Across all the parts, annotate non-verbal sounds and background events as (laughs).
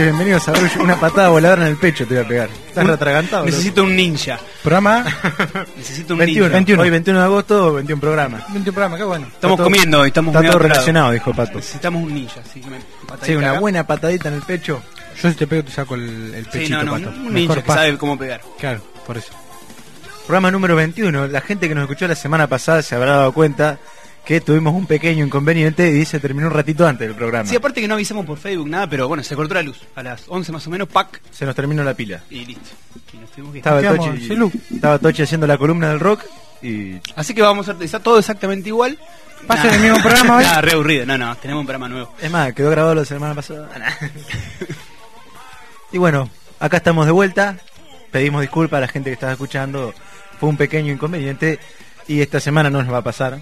noches, bienvenidos a Baruch. Una patada voladora en el pecho te voy a pegar. ¿Estás retragantado? Necesito un ninja. Programa (laughs) Necesito un 21, ninja. 21. Hoy 21 de agosto, 21 programas. 21 programa, qué bueno. Estamos todo- comiendo y estamos Está todo relacionado, dijo Pato. Necesitamos un ninja, me patadita Sí, una acá. buena patadita en el pecho. Yo si te pego te saco el, el Sí, pechito, no, no, pato. un Mejor ninja que sabe cómo pegar. Claro, por eso. Programa número 21. La gente que nos escuchó la semana pasada se habrá dado cuenta que tuvimos un pequeño inconveniente y se terminó un ratito antes del programa. Sí, aparte que no avisamos por Facebook nada, pero bueno, se cortó la luz. A las 11 más o menos, pack, Se nos terminó la pila. y listo. Y nos tuvimos que. Estaba Tochi, estaba haciendo la columna del rock y Así que vamos a hacer, está todo exactamente igual. ¿Va a Nah. el mismo programa hoy? (laughs) Nah, re aburrido. No, no, tenemos un programa nuevo. Es más, quedó grabado la semana pasada. (laughs) y bueno, acá estamos de vuelta. Pedimos disculpas a la gente que estaba escuchando. Fue un pequeño inconveniente y esta semana no nos va a pasar.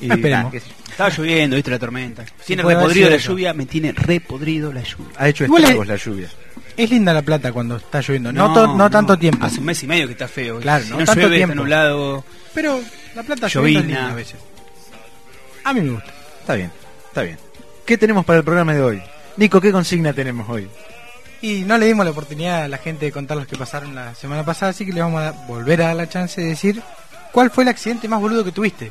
Y, nada. Estaba lloviendo, viste la tormenta. Tiene repodrido la eso. lluvia, me tiene repodrido la lluvia. Ha hecho estragos es- la lluvia. Es linda la plata cuando está lloviendo. No, to- no tanto tiempo. Hace un mes y medio que está feo. Claro, Si no no, tanto llueve, tiempo. está nublado. Pero la plata Llovina. a veces. A mí me gusta. Está bien, está bien. ¿Qué tenemos para el programa de hoy? Nico, ¿qué consigna tenemos hoy? Y no le dimos la oportunidad a la gente de contar los que pasaron la semana pasada, así que le vamos a volver a dar la chance de decir cuál fue el accidente más boludo que tuviste.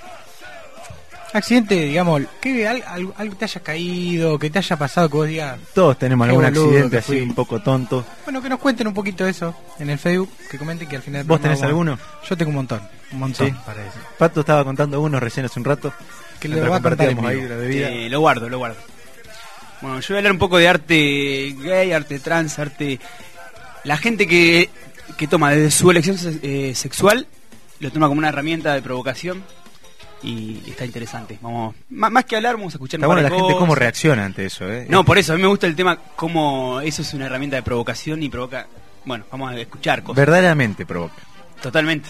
Accidente, digamos, que al- al- algo te haya caído, que te haya pasado, que vos digas. Todos tenemos algún accidente así un poco tonto. Bueno, que nos cuenten un poquito eso en el Facebook, que comenten que al final. ¿Vos tenés alguno? Yo tengo un montón, un montón Sí. para eso. Pato estaba contando uno recién hace un rato. Que lo Mientras va a contar en compartíamos ahí vivo. la bebida. Eh, lo guardo, lo guardo. Bueno, yo voy a hablar un poco de arte gay, arte trans, arte... La gente que, que toma desde su elección eh, sexual, lo toma como una herramienta de provocación y está interesante. Vamos, má- más que hablar, vamos a escuchar Está un bueno la gente cómo reacciona ante eso, ¿eh? No, por eso, a mí me gusta el tema cómo eso es una herramienta de provocación y provoca... Bueno, vamos a escuchar cosas. Verdaderamente provoca. Totalmente.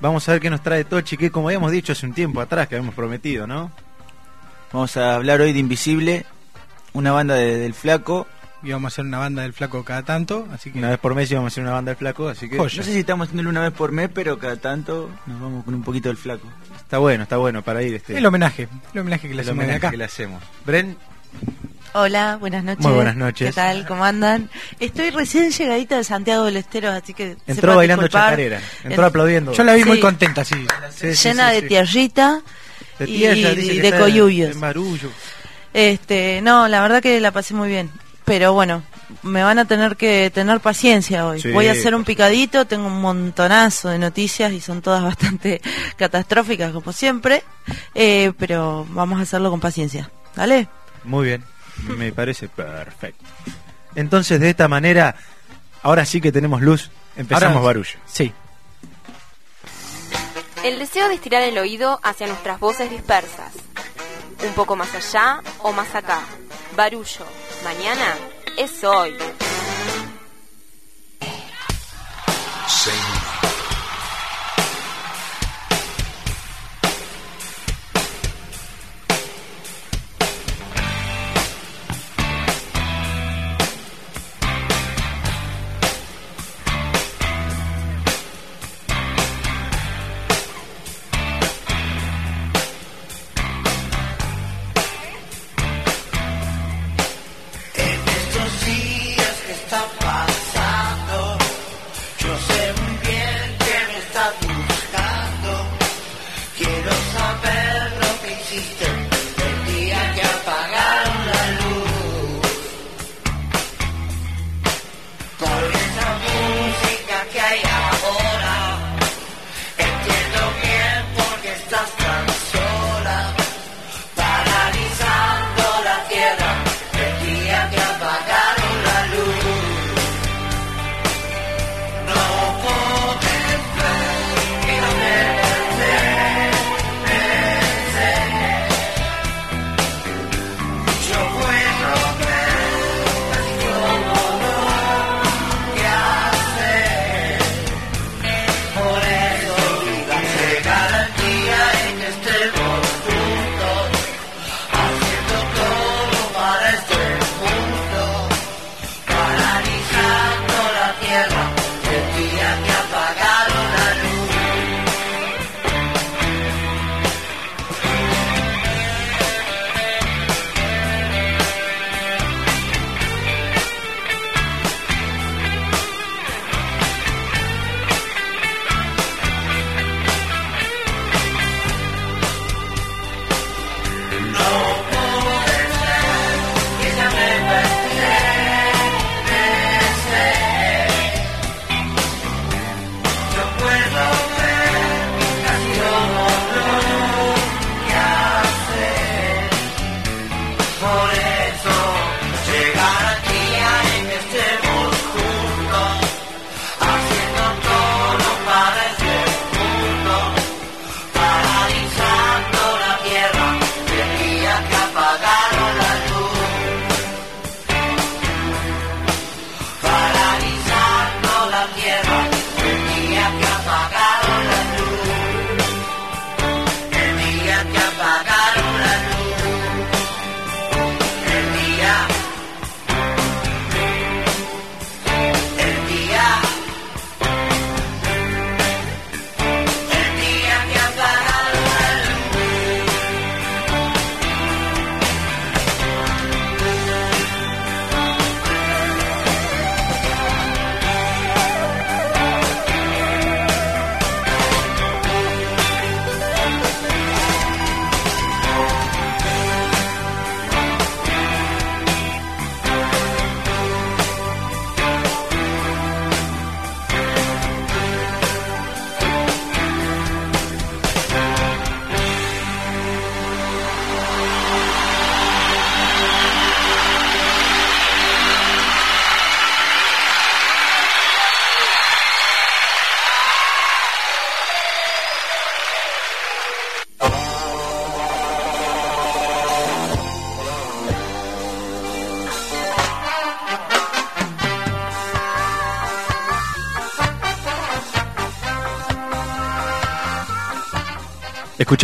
Vamos a ver qué nos trae Tochi, que como habíamos dicho hace un tiempo atrás, que habíamos prometido, ¿no? Vamos a hablar hoy de Invisible, una banda de- del Flaco. Y vamos a hacer una banda del flaco cada tanto, así que. Una vez por mes íbamos a hacer una banda del flaco, así que Joya. No sé si estamos haciéndolo una vez por mes, pero cada tanto nos vamos con un poquito del Flaco. está bueno, está bueno para ir este El homenaje, el homenaje que le el hacemos homenaje acá. que le hacemos. Bren, Hola, buenas noches. Muy buenas noches. ¿Qué tal? ¿Cómo andan? Estoy recién llegadita de Santiago del Estero, así que. entró bailando disculpar. chacarera, entró En- aplaudiendo. Yo la vi muy contenta, sí. Sí, sí, llena sí, de sí. tierrita De y, tierra, y de coyuyos. en barullo. Este, no, la verdad que la pasé muy bien. Pero bueno, me van a tener que tener paciencia hoy. Sí, Voy a hacer un picadito, tengo un montonazo de noticias y son todas (laughs) bastante catastróficas como siempre. Eh, pero vamos a hacerlo con paciencia. ¿Vale? Muy bien, me parece perfecto. Entonces, de esta manera, ahora sí que tenemos luz, empezamos Ahora- barullo. Sí. El deseo de estirar el oído hacia nuestras voces dispersas. Un poco más allá o más acá. Barullo. Mañana es hoy.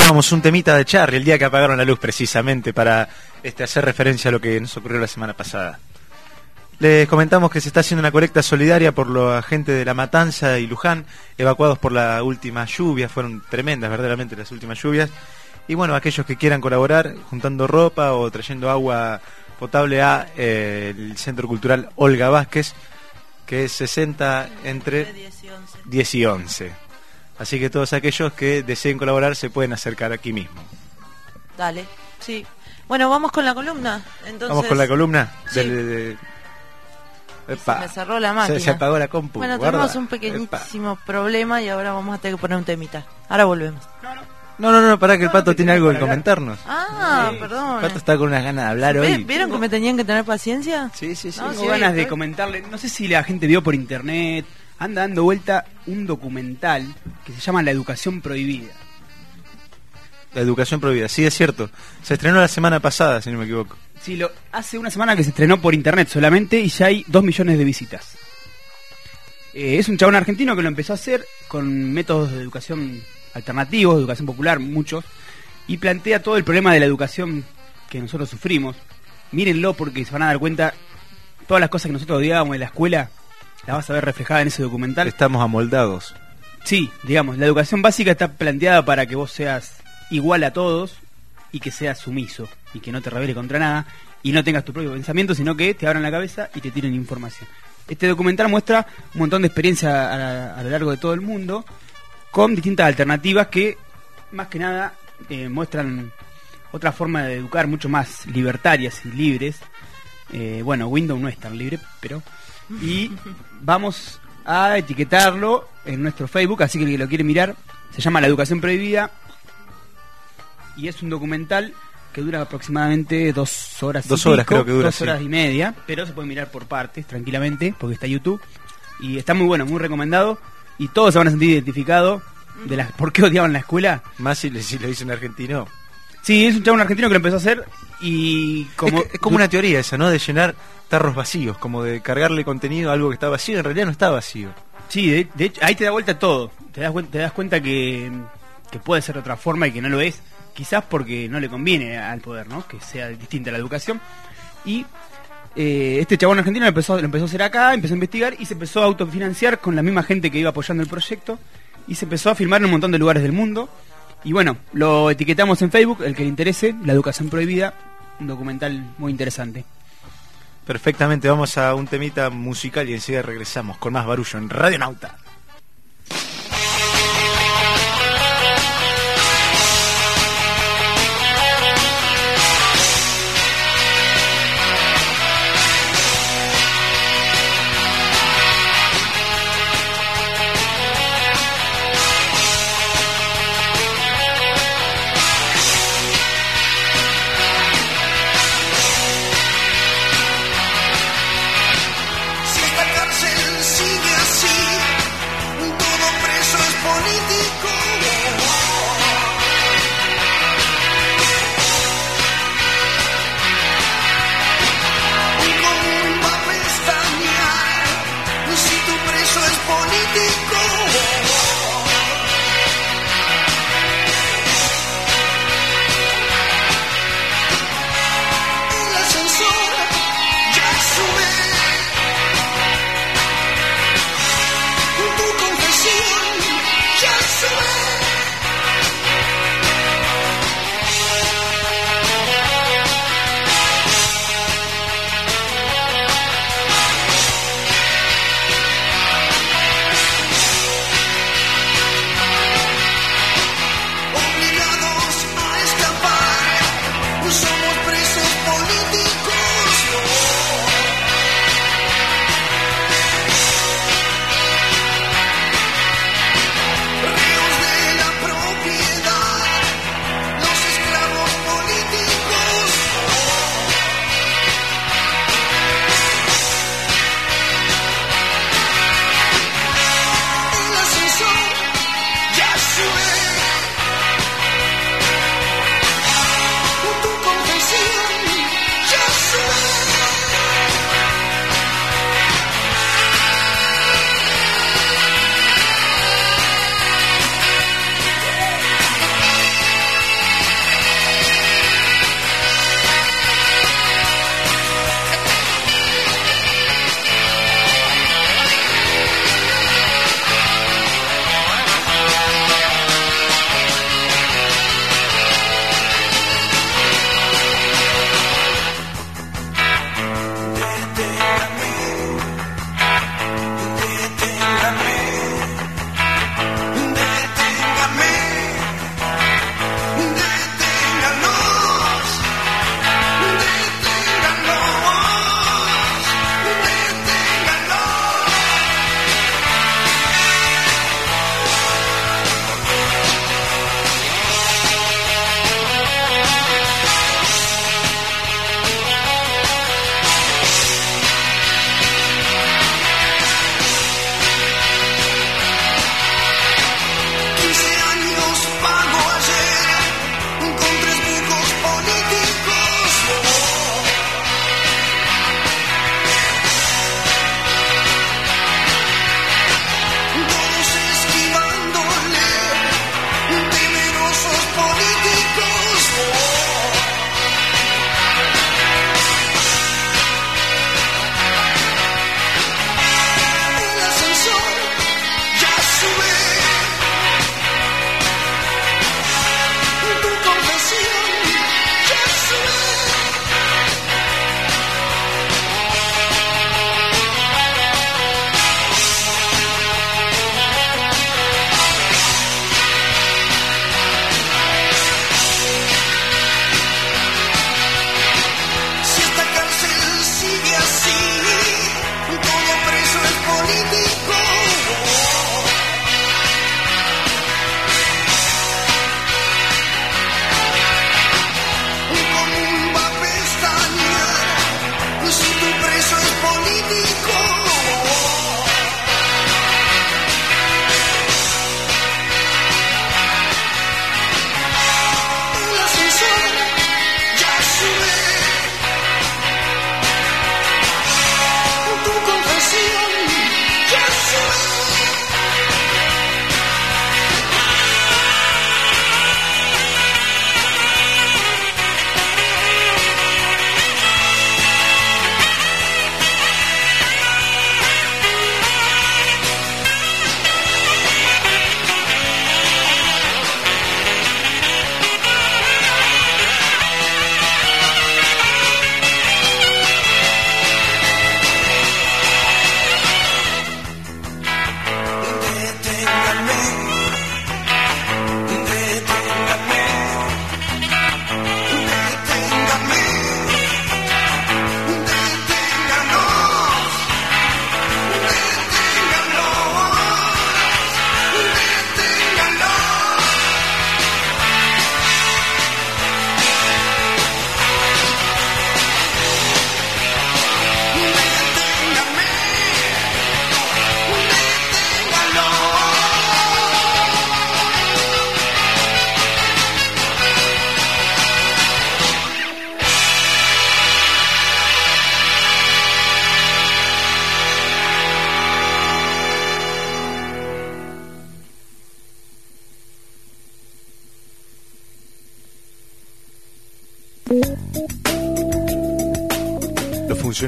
Escuchábamos un temita de Charlie el día que apagaron la luz, precisamente para este, hacer referencia a lo que nos ocurrió la semana pasada. Les comentamos que se está haciendo una colecta solidaria por la gente de La Matanza y Luján, evacuados por la última lluvia, fueron tremendas verdaderamente las últimas lluvias. Y bueno, aquellos que quieran colaborar juntando ropa o trayendo agua potable a eh, el Centro Cultural Olga Vázquez, que es 60 entre 10 y 11. 10 y 11. Así que todos aquellos que deseen colaborar se pueden acercar aquí mismo. Dale, sí. Bueno, vamos con la columna. Entonces, Vamos con la columna Sí. del... de- de- Epa. me cerró la Se- máquina. Se, apagó la compu. Bueno, guarda. tenemos un Epa. pequeñísimo problema y ahora vamos a tener que poner un temita. Ahora volvemos. No, no, no, para que el No, pato que tiene algo que comentarnos. Ah, Sí. perdón. El pato está con unas ganas de hablar ¿Ve- hoy. ¿Vieron que me tenían que tener paciencia? Sí, sí, sí. No, Tengo sí, ganas de estoy- comentarle, no sé si la gente vio por internet, anda dando vuelta un documental que se llama La educación prohibida. La educación prohibida, sí, es cierto. Se estrenó la semana pasada, si no me equivoco. Sí, lo, hace una semana que se estrenó por internet solamente y ya hay dos millones de visitas. Eh, es un chabón argentino que lo empezó a hacer con métodos de educación alternativos, de educación popular, muchos, y plantea todo el problema de la educación que nosotros sufrimos. Mírenlo porque se van a dar cuenta, todas las cosas que nosotros odiábamos en la escuela, las vas a ver reflejada en ese documental. Estamos amoldados. Sí, digamos, la educación básica está planteada para que vos seas igual a todos y que seas sumiso y que no te rebele contra nada y no tengas tu propio pensamiento, sino que te abran la cabeza y te tiren información. Este documental muestra un montón de experiencia a, a lo largo de todo el mundo con distintas alternativas que más que nada eh, muestran otra forma de educar mucho más libertarias y libres. Eh, bueno, Windows no es tan libre, pero... Y vamos a etiquetarlo en nuestro Facebook, así que el que lo quiere mirar se llama La Educación Prohibida y es un documental que dura aproximadamente dos horas. y Dos horas pico, creo que dura, Dos sí. horas y media, pero se puede mirar por partes tranquilamente porque está YouTube y está muy bueno, muy recomendado y todos se van a sentir identificados de las por qué odiaban la escuela. Más si, si lo dice un argentino. Sí, es un chabón argentino que lo empezó a hacer y como es, que- es como una teoría esa, ¿no? De llenar tarros vacíos, como de cargarle contenido a algo que está vacío, en realidad no está vacío. Sí, de, de hecho, ahí te da vuelta todo. Te das, te das cuenta que, que puede ser de otra forma y que no lo es. Quizás porque no le conviene al poder, ¿no? Que sea distinta la educación. Y eh, este chabón argentino lo empezó, lo empezó a hacer acá, empezó a investigar y se empezó a autofinanciar con la misma gente que iba apoyando el proyecto. Y se empezó a filmar en un montón de lugares del mundo. Y bueno, lo etiquetamos en Facebook, el que le interese, La Educación Prohibida, un documental muy interesante. Perfectamente, vamos a un temita musical y enseguida regresamos con más barullo en Radio Nauta.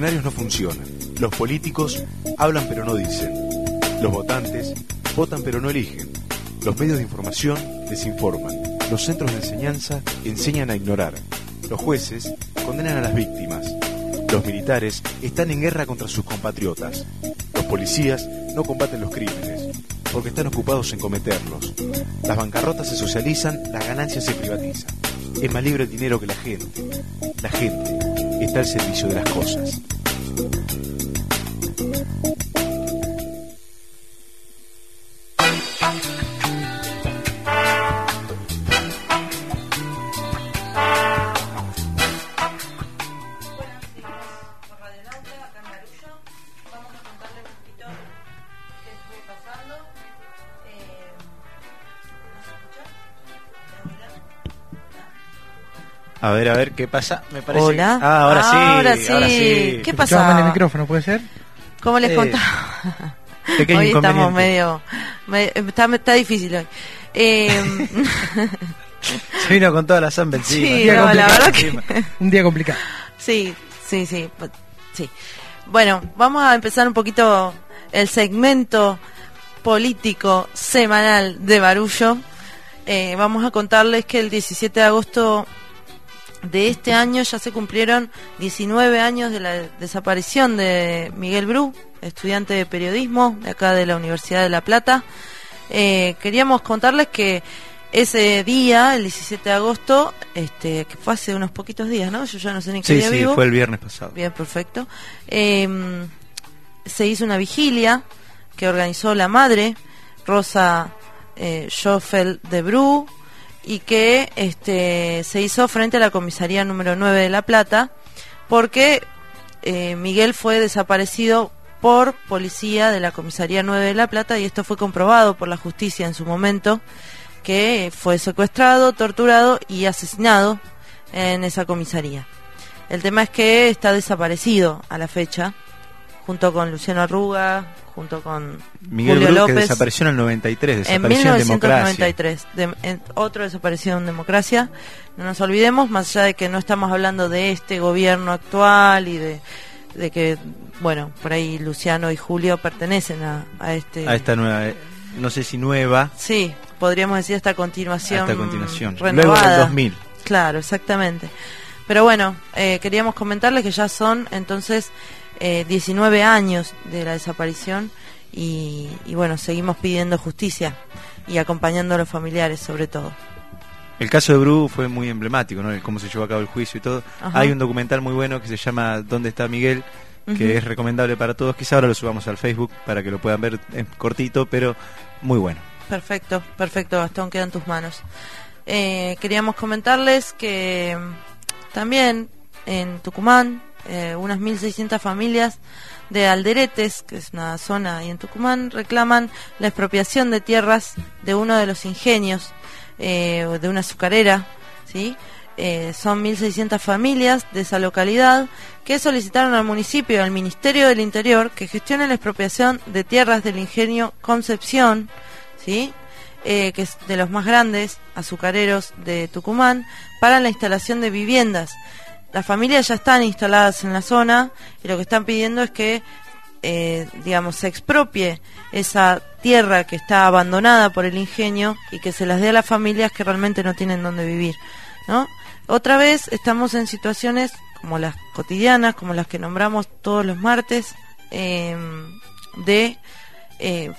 Funcionarios no funcionan. Los políticos hablan pero no dicen. Los votantes votan pero no eligen. Los medios de información desinforman. Los centros de enseñanza enseñan a ignorar. Los jueces condenan a las víctimas. Los militares están en guerra contra sus compatriotas. Los policías no combaten los crímenes porque están ocupados en cometerlos. Las bancarrotas se socializan, las ganancias se privatizan. Es más libre el dinero que la gente. La gente está al servicio de las cosas. A ver, a ver, ¿qué pasa? Me parece Hola. Ah, ahora sí. Ahora sí. ahora sí. ¿Qué mal el pasa? micrófono, ¿puede ser? ¿Cómo les Eh, contaba? Pequeño (laughs) hoy estamos medio, medio- está, está difícil hoy. Eh, (laughs) Se vino con toda la samba encima. sí, Día no, la verdad que. Un día complicado. sí, sí, sí, sí. Bueno, vamos a empezar un poquito el segmento político semanal de Barullo. Eh, vamos a contarles que el 17 de agosto de este año ya se cumplieron 19 años de la desaparición de Miguel Bru, estudiante de periodismo de acá de la Universidad de La Plata. Eh, queríamos contarles que ese día, el 17 de agosto, este, que fue hace unos poquitos días, ¿no? Yo ya no sé ni qué Sí, día sí, vivo. fue el viernes pasado. Bien, perfecto. Eh, se hizo una vigilia que organizó la madre, Rosa eh, Schoffel de Bru, y que este, se hizo frente a la comisaría número 9 de La Plata, porque eh, Miguel fue desaparecido por policía de la comisaría 9 de La Plata y esto fue comprobado por la justicia en su momento, que fue secuestrado, torturado y asesinado en esa comisaría. El tema es que está desaparecido a la fecha, junto con Luciano Arruga, junto con Miguel Julio Bru, que López. desapareció en el 93, en desapareció en democracia. 1993. De- en- otro desapareció en democracia. No nos olvidemos, más allá de que no estamos hablando de este gobierno actual y de, de que, bueno, por ahí Luciano y Julio pertenecen a, a este. A esta nueva, eh, no sé si nueva, Sí, podríamos decir esta continuación. a esta continuación. Renovada. Luego del 2000. Claro, exactamente. Pero bueno, eh, queríamos comentarles que ya son entonces eh, 19 años de la desaparición y, y bueno, seguimos pidiendo justicia y acompañando a los familiares sobre todo. El caso de Bru fue muy emblemático, ¿no? El cómo se llevó a cabo el juicio y todo. Ajá. Hay un documental muy bueno que se llama ¿Dónde está Miguel? que es recomendable para todos. Quizá ahora lo subamos al Facebook para que lo puedan ver en cortito, pero muy bueno. Perfecto, perfecto, Gastón, queda en tus manos. Eh, queríamos comentarles que también en Tucumán, eh, unas 1.600 familias de Alderetes, que es una zona ahí en Tucumán, reclaman la expropiación de tierras de uno de los ingenios, eh, de una azucarera, ¿sí? Eh, son 1.600 familias de esa localidad que solicitaron al municipio al Ministerio del Interior que gestione la expropiación de tierras del ingenio Concepción, ¿sí? Eh, que es de los más grandes azucareros de Tucumán, para la instalación de viviendas. Las familias ya están instaladas en la zona y lo que están pidiendo es que, eh, digamos, se expropie esa tierra que está abandonada por el ingenio y que se las dé a las familias que realmente no tienen dónde vivir, ¿no? Otra vez estamos en situaciones como las cotidianas, como las que nombramos todos los martes, eh, de eh,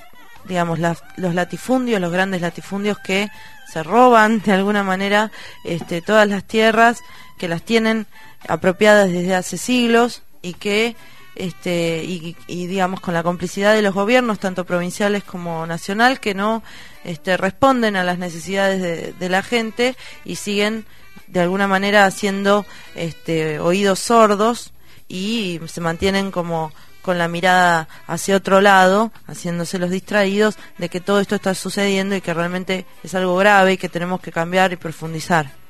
digamos, los latifundios, los grandes latifundios que se roban de alguna manera este, todas las tierras, que las tienen apropiadas desde hace siglos y que, este, y, y, digamos, con la complicidad de los gobiernos, tanto provinciales como nacional, que no este, responden a las necesidades de, la gente y siguen de alguna manera haciendo este, oídos sordos y se mantienen como con la mirada hacia otro lado, haciéndose los distraídos de que todo esto está sucediendo y que realmente es algo grave y que tenemos que cambiar y profundizar.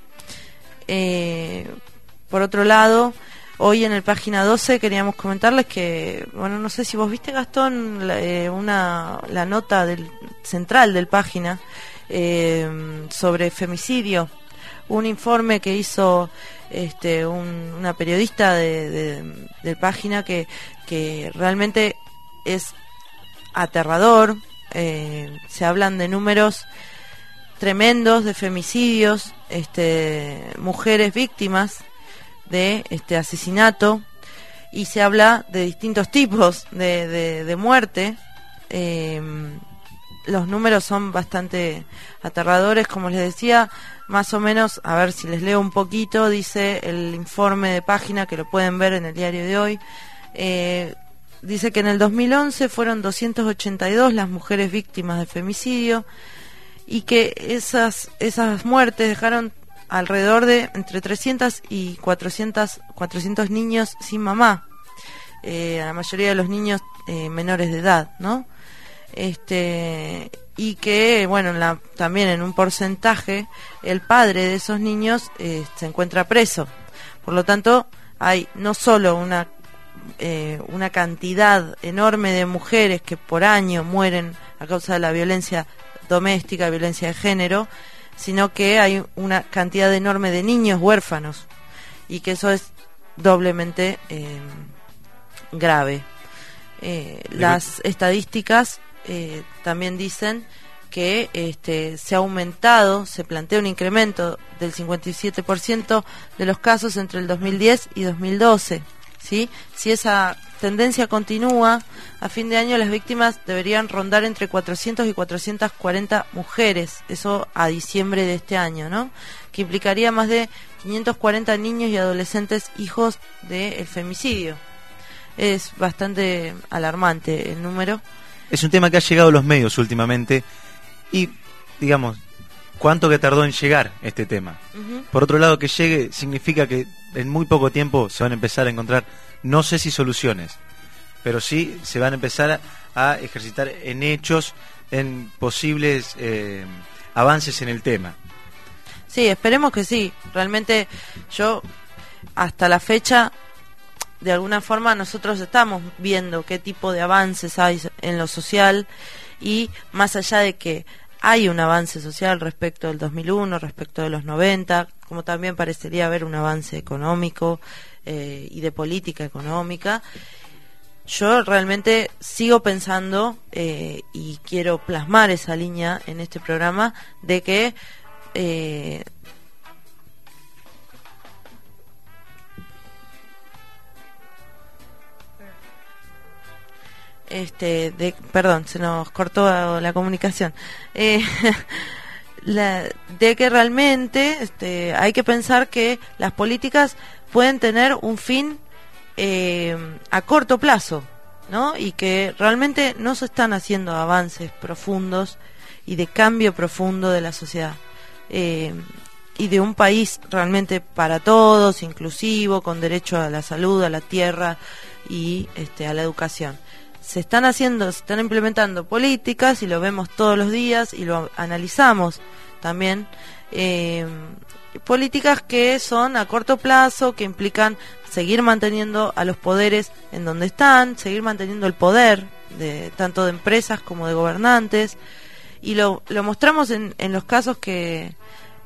Eh, por otro lado, hoy en el página 12 queríamos comentarles que, bueno, no sé si vos viste, Gastón, la, eh, una, la nota del, central del página eh, sobre femicidio. un informe que hizo este, un- una periodista de, de- de página que, que realmente es aterrador. eh, se hablan de números tremendos de femicidios, este, mujeres víctimas de este asesinato y se habla de distintos tipos de, de, muerte. Eh, los números son bastante aterradores, como les decía, más o menos, a ver si les leo un poquito, dice el informe de página que lo pueden ver en el diario de hoy. Eh, dice que en el 2011 fueron 282 las mujeres víctimas de femicidio y que esas, esas muertes dejaron alrededor de entre 300 y 400, 400 niños sin mamá. Eh, la mayoría de los niños eh, menores de edad, ¿no? Este, y que, bueno, en la- también en un porcentaje, el padre de esos niños eh, se encuentra preso. Por lo tanto, hay no solo una, eh, una cantidad enorme de mujeres que por año mueren a causa de la violencia doméstica, violencia de género, sino que hay una cantidad enorme de niños huérfanos y que eso es doblemente eh, grave. Eh, las estadísticas eh, también dicen que este, se ha aumentado, se plantea un incremento del 57% de los casos entre el 2010 y 2012. ¿Sí? Si esa tendencia continúa, a fin de año las víctimas deberían rondar entre 400 y 440 mujeres, eso a diciembre de este año, ¿no? que implicaría más de 540 niños y adolescentes hijos del femicidio. Es bastante alarmante el número. Es un tema que ha llegado a los medios últimamente y, digamos, cuánto que tardó en llegar este tema. Por otro lado, que llegue significa que en muy poco tiempo se van a empezar a encontrar, no sé si soluciones, pero sí se van a empezar a, a ejercitar en hechos, en posibles eh, avances en el tema. Sí, esperemos que sí. Realmente yo hasta la fecha, de alguna forma, nosotros estamos viendo qué tipo de avances hay en lo social y más allá de que hay un avance social respecto del 2001, respecto de los 90, como también parecería haber un avance económico eh, y de política económica. Yo realmente sigo pensando eh, y quiero plasmar esa línea en este programa de que eh, este de perdón se nos cortó la comunicación Eh, (laughs) la- de que realmente este, hay que pensar que las políticas pueden tener un fin eh, a corto plazo ¿no? y que realmente no se están haciendo avances profundos y de cambio profundo de la sociedad eh, y de un país realmente para todos, inclusivo, con derecho a la salud, a la tierra y este, a la educación. Se están haciendo, se están implementando políticas y lo vemos todos los días y lo analizamos también. eh, políticas que son a corto plazo, que implican seguir manteniendo a los poderes en donde están, seguir manteniendo el poder de tanto de empresas como de gobernantes y lo, lo mostramos en, en los casos que,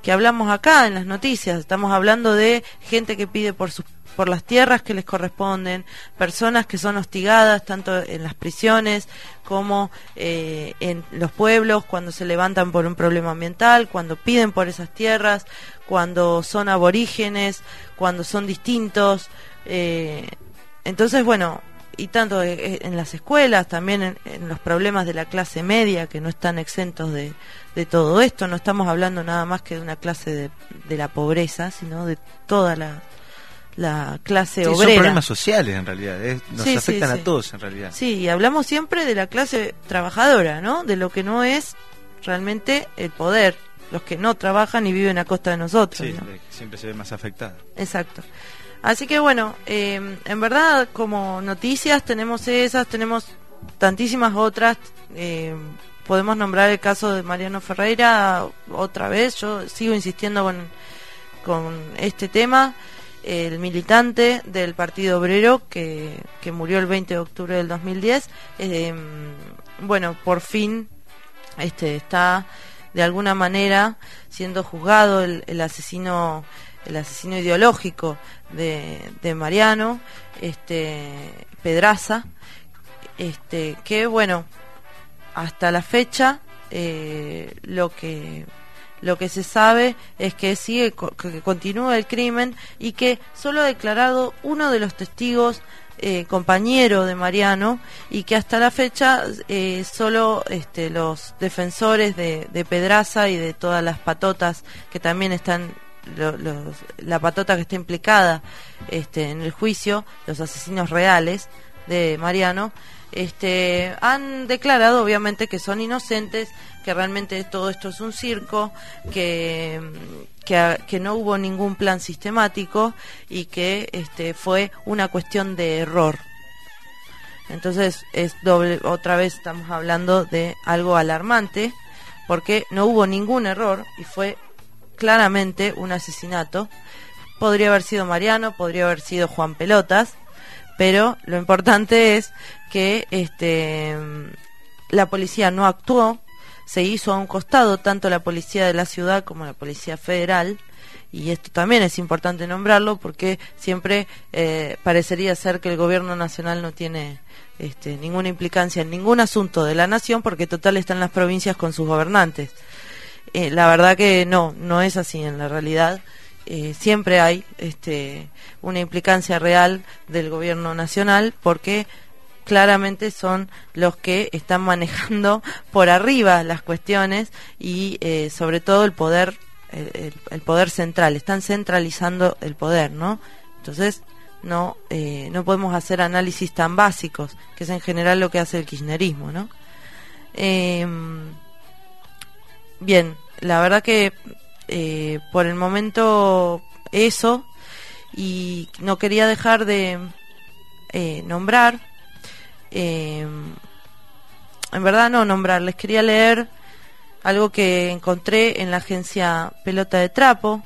que hablamos acá en las noticias. Estamos hablando de gente que pide por sus por las tierras que les corresponden, personas que son hostigadas tanto en las prisiones como eh, en los pueblos cuando se levantan por un problema ambiental, cuando piden por esas tierras, cuando son aborígenes, cuando son distintos. eh, entonces, bueno, y tanto eh, en las escuelas, también en, en los problemas de la clase media, que no están exentos de, de todo esto. No estamos hablando nada más que de una clase de, de la pobreza, sino de toda la, la clase Sí, son obrera. problemas sociales en realidad, nos Sí, afectan sí. a todos en realidad. Sí, y hablamos siempre de la clase trabajadora, ¿no? De lo que no es realmente el poder, los que no trabajan y viven a costa de nosotros. Sí, ¿no? siempre se ve más afectada. Exacto. Así que bueno, eh, en verdad como noticias tenemos esas, tenemos tantísimas otras. eh, podemos nombrar el caso de Mariano Ferreira otra vez. Yo sigo insistiendo con, con este tema. El militante del Partido Obrero que, que murió el 20 de octubre del 2010. eh, bueno, por fin este está de alguna manera siendo juzgado el, el asesino el asesino ideológico de, de Mariano, este Pedraza, este que bueno hasta la fecha eh, lo que lo que se sabe es que sigue que continúa el crimen y que solo ha declarado uno de los testigos eh, compañero de Mariano y que hasta la fecha eh, solo este, los defensores de, de Pedraza y de todas las patotas que también están lo- la patota que está implicada este, en el juicio, los asesinos reales de Mariano, este, han declarado obviamente que son inocentes, que realmente todo esto es un circo, que, que, no hubo ningún plan sistemático y que este, fue una cuestión de error. Entonces es otra vez estamos hablando de algo alarmante, porque no hubo ningún error y fue claramente un asesinato. Podría haber sido Mariano, podría haber sido Juan Pelotas, pero lo importante es que este la policía no actuó, se hizo a un costado tanto la policía de la ciudad como la policía federal y esto también es importante nombrarlo porque siempre eh, parecería ser que el gobierno nacional no tiene este, ninguna implicancia en ningún asunto de la nación porque total están las provincias con sus gobernantes. Eh, la verdad que no, no es así en la realidad. Eh, siempre hay este, una implicancia real del gobierno nacional porque claramente son los que están manejando (laughs) por arriba las cuestiones y eh, sobre todo el poder el, poder central. Están centralizando el poder no entonces no eh, no podemos hacer análisis tan básicos que es en general lo que hace el kirchnerismo no Em, bien la verdad que eh, por el momento eso y no quería dejar de eh, nombrar eh, en verdad no nombrar, les quería leer algo que encontré en la agencia Pelota de Trapo.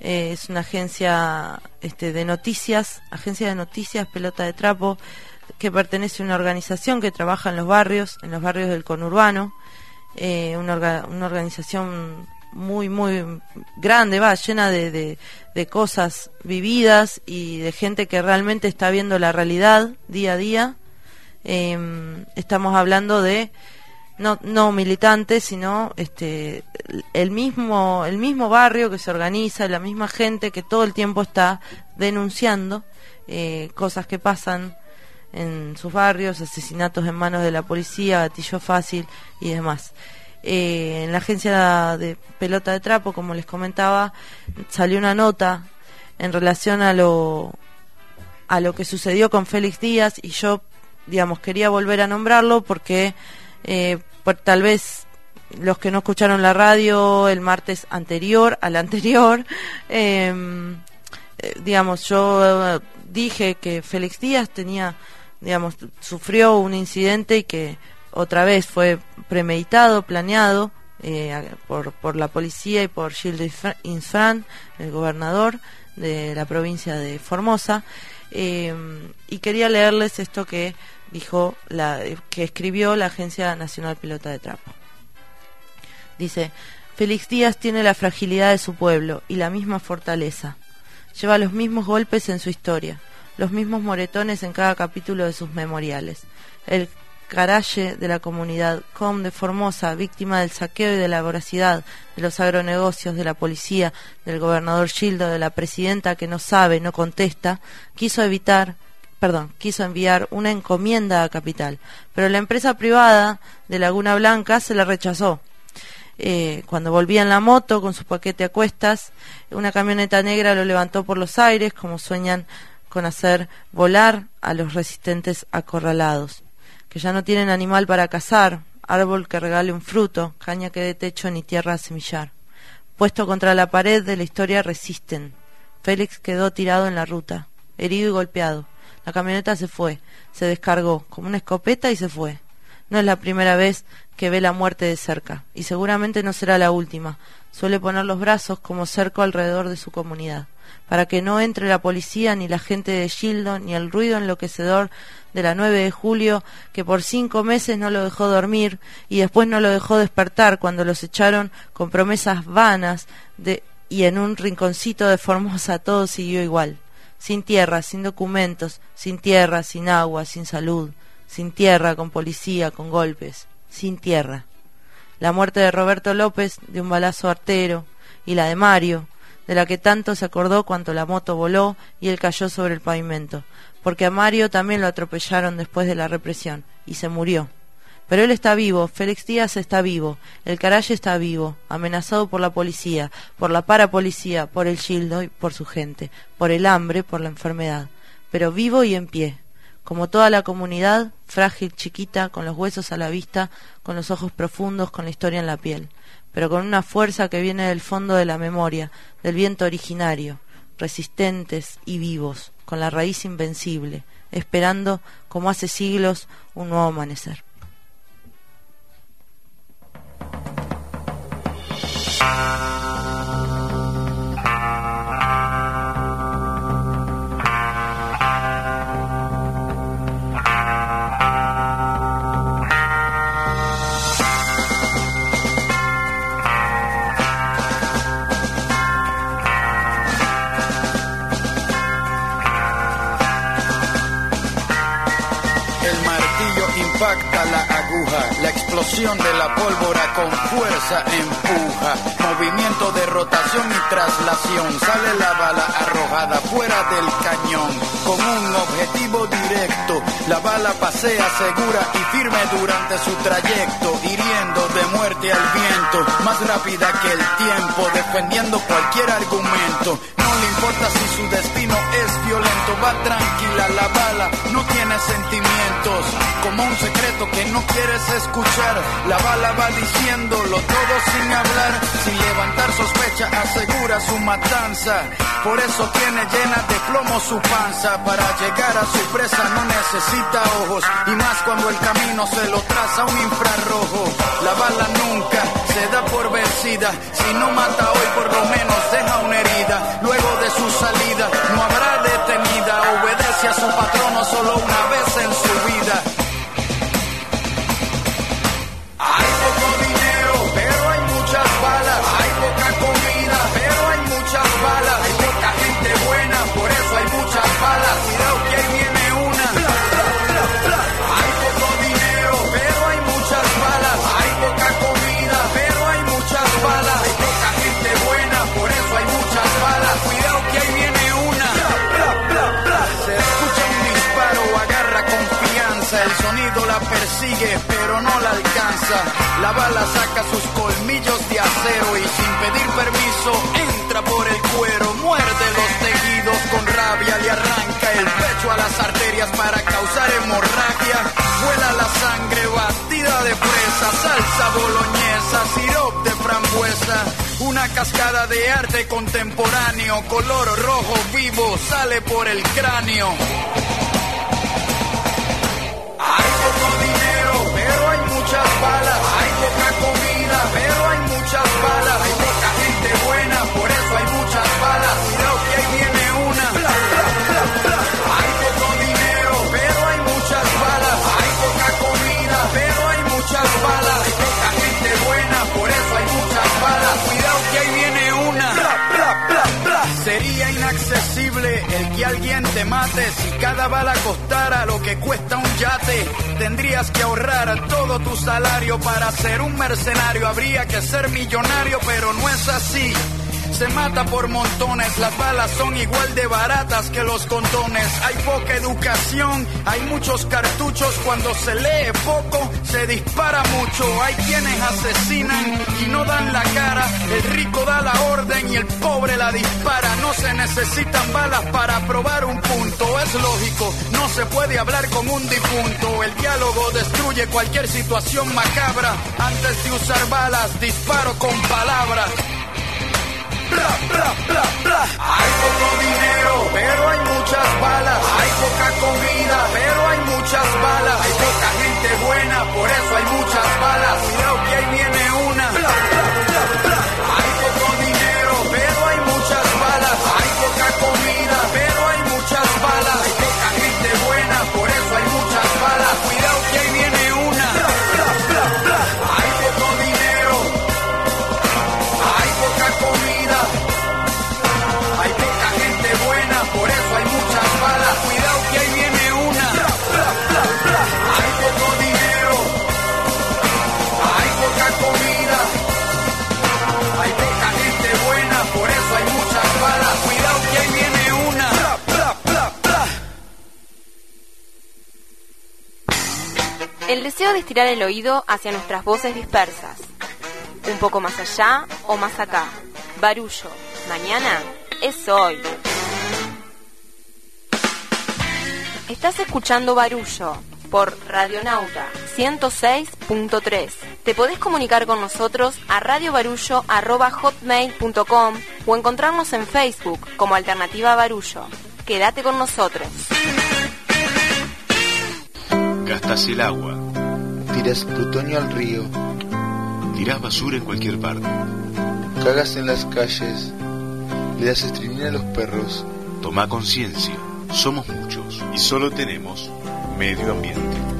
Eh, es una agencia este, de noticias, agencia de noticias Pelota de Trapo, que pertenece a una organización que trabaja en los barrios, en los barrios del conurbano. Eh, una, orga- una organización muy, muy grande, va, llena de, de, cosas vividas y de gente que realmente está viendo la realidad día a día. Eh, estamos hablando de no, no militantes, sino este, el mismo, el mismo barrio que se organiza, la misma gente que todo el tiempo está denunciando eh, cosas que pasan en sus barrios, asesinatos en manos de la policía, gatillo fácil y demás. Eh, en la agencia de pelota de trapo, como les comentaba, salió una nota en relación a lo a lo que sucedió con Félix Díaz y yo, digamos, quería volver a nombrarlo porque eh, por, tal vez los que no escucharon la radio el martes anterior al anterior, (laughs) eh, eh, digamos, yo dije que Félix Díaz tenía, digamos, sufrió un incidente y que otra vez fue premeditado, planeado eh, por, por la policía y por Gilles Infra- Infran, el gobernador de la provincia de Formosa. Eh, y quería leerles esto que dijo la que escribió la Agencia Nacional Pilota de Trapo. Dice, Félix Díaz tiene la fragilidad de su pueblo y la misma fortaleza. Lleva los mismos golpes en su historia, los mismos moretones en cada capítulo de sus memoriales. El caralle de la comunidad com de Formosa, víctima del saqueo y de la voracidad de los agronegocios, de la policía, del gobernador Gildo, de la presidenta que no sabe, no contesta, quiso evitar perdón, quiso enviar una encomienda a Capital, pero la empresa privada de Laguna Blanca se la rechazó. Eh, cuando volvía en la moto con su paquete a cuestas, una camioneta negra lo levantó por los aires, como sueñan con hacer volar a los resistentes acorralados, que ya no tienen animal para cazar, árbol que regale un fruto, caña que dé techo ni tierra a semillar. Puesto contra la pared de la historia resisten. Félix quedó tirado en la ruta, herido y golpeado. La camioneta se fue, se descargó como una escopeta y se fue. No es la primera vez que ve la muerte de cerca, y seguramente no será la última. Suele poner los brazos como cerco alrededor de su comunidad, para que no entre la policía ni la gente de Shildon ni el ruido enloquecedor de la 9 de julio que por cinco meses no lo dejó dormir y después no lo dejó despertar cuando los echaron con promesas vanas de, y en un rinconcito de Formosa todo siguió igual, sin tierra, sin documentos, sin tierra, sin agua, sin salud, sin tierra, con policía, con golpes, sin tierra. La muerte de Roberto López de un balazo artero y la de Mario, de la que tanto se acordó cuando la moto voló y él cayó sobre el pavimento, porque a Mario también lo atropellaron después de la represión y se murió. Pero él está vivo, Félix Díaz está vivo, el Caralle está vivo, amenazado por la policía, por la parapolicía, por el Gildo y por su gente, por el hambre, por la enfermedad, pero vivo y en pie, como toda la comunidad, frágil, chiquita, con los huesos a la vista, con los ojos profundos, con la historia en la piel, pero con una fuerza que viene del fondo de la memoria, del viento originario, resistentes y vivos, con la raíz invencible, esperando, como hace siglos, un nuevo amanecer. Explosión de la pólvora con fuerza empuja, movimiento de rotación y traslación, sale la bala arrojada fuera del cañón, con un objetivo directo, la bala pasea segura y firme durante su trayecto, hiriendo de muerte al viento, más rápida que el tiempo, defendiendo cualquier argumento, no le importa si su destino es violento, va tranquila la bala, no tiene sentimientos, como un secreto que no quieres escuchar. La bala va diciéndolo todo sin hablar, sin levantar sospecha, asegura su matanza. Por eso tiene llena de plomo su panza, para llegar a su presa no necesita ojos, y más cuando el camino se lo traza un infrarrojo. La bala nunca se da por vencida, si no mata hoy por lo menos deja una herida. Luego de su salida no habrá detenida, obedece a su patrono solo una vez La bala saca sus colmillos de acero y sin pedir permiso entra por el cuero. Muerde los tejidos con rabia, le arranca el pecho a las arterias para causar hemorragia. Vuela la sangre batida de presa, salsa boloñesa, sirop de frambuesa. Una cascada de arte contemporáneo, color rojo vivo, sale por el cráneo. Hay poco dinero, muchas balas. Hay poca comida, pero hay muchas balas. Que alguien te mate si cada bala costara lo que cuesta un yate. Tendrías que ahorrar todo tu salario para ser un mercenario. Habría que ser millonario, pero no es así. Se mata por montones, las balas son igual de baratas que los condones. Hay poca educación, hay muchos cartuchos. Cuando se lee poco, se dispara mucho. Hay quienes asesinan y no dan la cara. El rico da la orden y el pobre la dispara. No se necesitan balas para probar un punto. Es lógico, no se puede hablar con un difunto. El diálogo destruye cualquier situación macabra. Antes de usar balas, disparo con palabras bla, bla, bla, bla. Hay poco dinero, pero hay muchas balas. Hay poca comida, pero hay muchas balas. Hay poca gente buena, por eso hay muchas balas. Cuidado que ahí viene El deseo de estirar el oído hacia nuestras voces dispersas. Un poco más allá o más acá. Barullo. Mañana es hoy. Estás escuchando Barullo por Radionauta 106.3. Te podés comunicar con nosotros a radiobarullo.hotmail.com o encontrarnos en Facebook como Alternativa Barullo. Quédate con nosotros. Gastas el agua, Tiras plutonio al río, tirás basura en cualquier parte. cagas en las calles, le das estrinina a los perros. Toma conciencia, somos muchos y solo tenemos medio ambiente.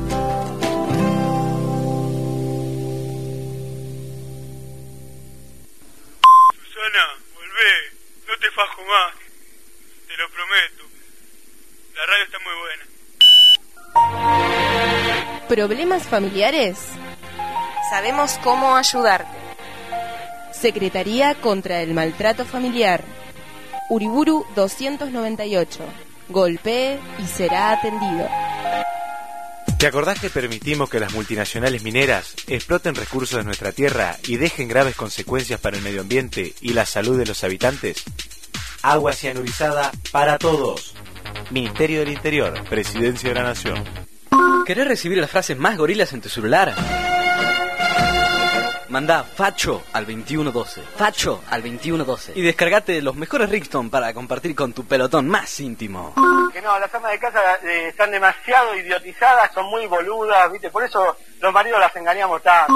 ¿Problemas familiares? Sabemos cómo ayudarte. Secretaría contra el Maltrato Familiar. Uriburu 298. Golpee y será atendido. ¿Te acordás que permitimos que las multinacionales mineras exploten recursos de nuestra tierra y dejen graves consecuencias para el medio ambiente y la salud de los habitantes? Agua cianurizada para todos. Ministerio del Interior, Presidencia de la Nación. ¿Querés recibir las frases más gorilas en tu celular? Manda facho al 2112. Facho al 2112. Y descargate los mejores Rickstone para compartir con tu pelotón más íntimo. Que no, las amas de casa eh, están demasiado idiotizadas, son muy boludas, ¿viste? Por eso los maridos las engañamos tanto.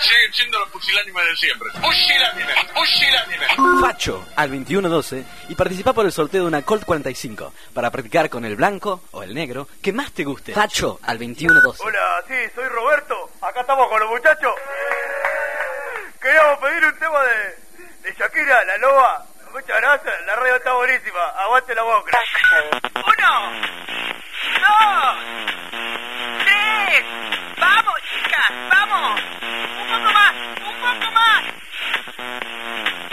Siguen siendo los pusilánimes de siempre. Pusilánimes, pusilánimes. Facho al 2112 y participa por el sorteo de una Colt 45 para practicar con el blanco o el negro que más te guste. Facho al 2112. Hola, sí, soy Roberto. Acá estamos con los muchachos. Queríamos pedir un tema de, de Shakira, la loba. Muchas gracias, la radio está buenísima. Aguante la boca. Uno, dos, tres. Vamos, chicas, vamos. Un poco más, un poco más.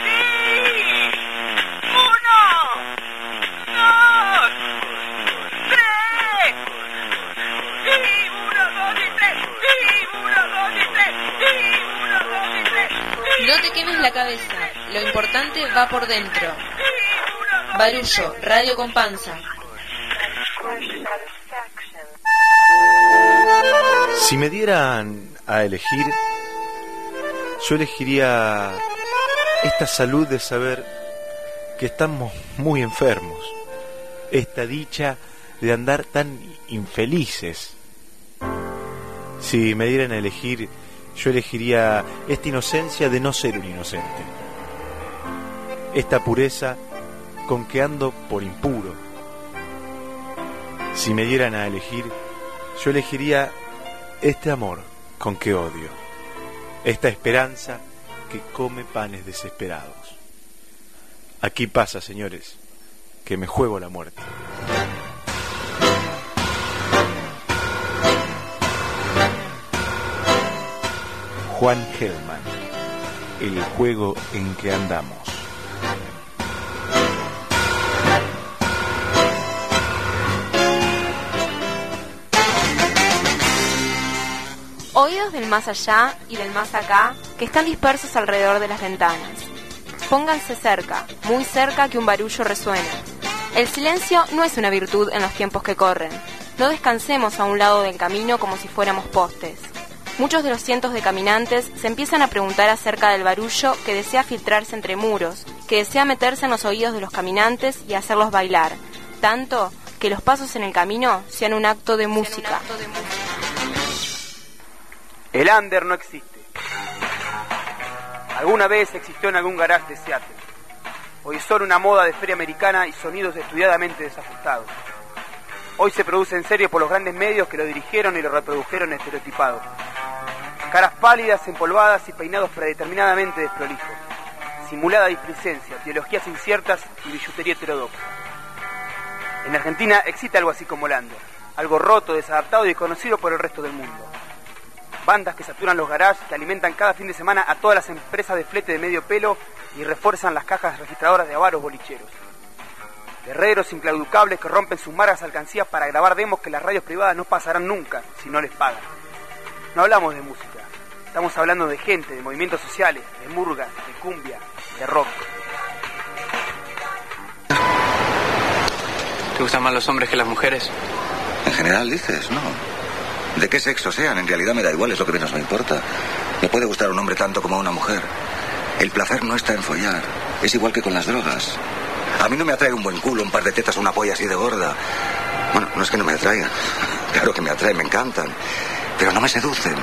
Sí. Uno, dos, No te quemes la cabeza, lo importante va por dentro. Barullo, radio con panza. Si me dieran a elegir, yo elegiría esta salud de saber que estamos muy enfermos, esta dicha de andar tan infelices. Si me dieran a elegir, yo elegiría esta inocencia de no ser un inocente, esta pureza con que ando por impuro. Si me dieran a elegir, yo elegiría este amor con que odio, esta esperanza que come panes desesperados. Aquí pasa, señores, que me juego la muerte. Juan Gelman, el juego en que andamos. Oídos del más allá y del más acá que están dispersos alrededor de las ventanas. Pónganse cerca, muy cerca que un barullo resuena. El silencio no es una virtud en los tiempos que corren. No descansemos a un lado del camino como si fuéramos postes. Muchos de los cientos de caminantes se empiezan a preguntar acerca del barullo que desea filtrarse entre muros, que desea meterse en los oídos de los caminantes y hacerlos bailar, tanto que los pasos en el camino sean un acto de música. El under no existe. Alguna vez existió en algún garage de Seattle. Hoy es solo una moda de feria americana y sonidos estudiadamente desajustados. Hoy se produce en serio por los grandes medios que lo dirigieron y lo reprodujeron estereotipado. Caras pálidas, empolvadas y peinados predeterminadamente desprolijos. Simulada displicencia, teologías inciertas y billutería heterodoxa. En Argentina existe algo así como el under. Algo roto, desadaptado y desconocido por el resto del mundo. Bandas que saturan los garages, que alimentan cada fin de semana a todas las empresas de flete de medio pelo y refuerzan las cajas registradoras de avaros bolicheros. Guerreros inclauducables que rompen sus marcas alcancías para grabar demos que las radios privadas no pasarán nunca si no les pagan. No hablamos de música. Estamos hablando de gente, de movimientos sociales, de murga, de cumbia, de rock. ¿Te gustan más los hombres que las mujeres? En general dices, no. De qué sexo sean, en realidad me da igual, es lo que menos me importa. Me puede gustar un hombre tanto como una mujer. El placer no está en follar. Es igual que con las drogas. A mí no me atrae un buen culo, un par de tetas o una polla así de gorda. Bueno, no es que no me atraigan. (laughs) Claro que me atraen, me encantan. Pero no me seducen.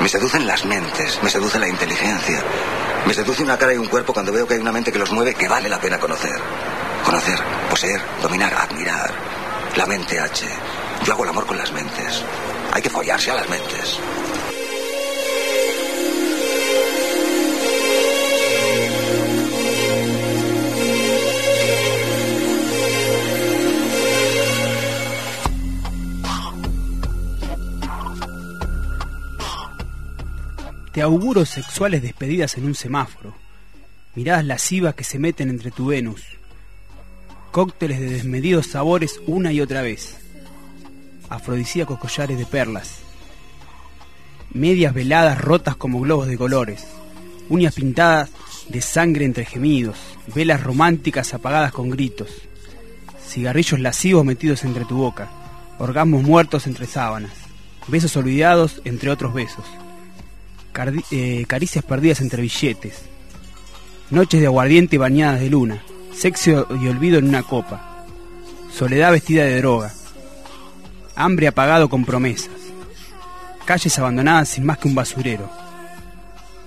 Me seducen las mentes, me seduce la inteligencia. Me seduce una cara y un cuerpo cuando veo que hay una mente que los mueve que vale la pena conocer. Conocer, poseer, dominar, admirar. La mente H. Yo hago el amor con las mentes. Hay que follarse a las mentes. Te sexuales despedidas en un semáforo. Miradas lascivas que se meten entre tu Venus. Cócteles de desmedidos sabores una y otra vez. Afrodisíacos collares de perlas. Medias veladas rotas como globos de colores. Uñas pintadas de sangre entre gemidos. Velas románticas apagadas con gritos. Cigarrillos lascivos metidos entre tu boca. Orgasmos muertos entre sábanas. Besos olvidados entre otros besos. Eh, caricias perdidas entre billetes. Noches de aguardiente bañadas de luna. Sexo y olvido en una copa. Soledad vestida de droga. Hambre apagado con promesas. Calles abandonadas sin más que un basurero.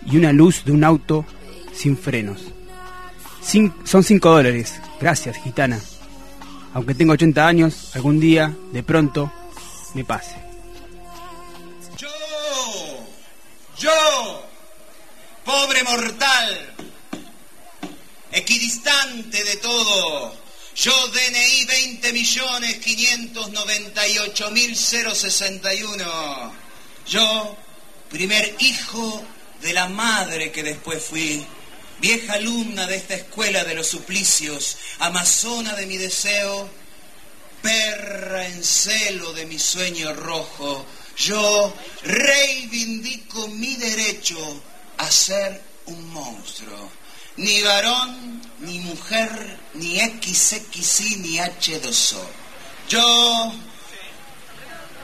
Y una luz de un auto sin frenos. Son cinco dólares. Gracias, gitana. Aunque tengo 80 años, algún día, de pronto, me pase. Yo, pobre mortal, equidistante de todo, yo DNI 20 millones 598 mil 061, yo, primer hijo de la madre que después fui, vieja alumna de esta escuela de los suplicios, amazona de mi deseo, perra en celo de mi sueño rojo, yo reivindico mi derecho a ser un monstruo. Ni varón, ni mujer, ni XXI, ni H2O. Yo,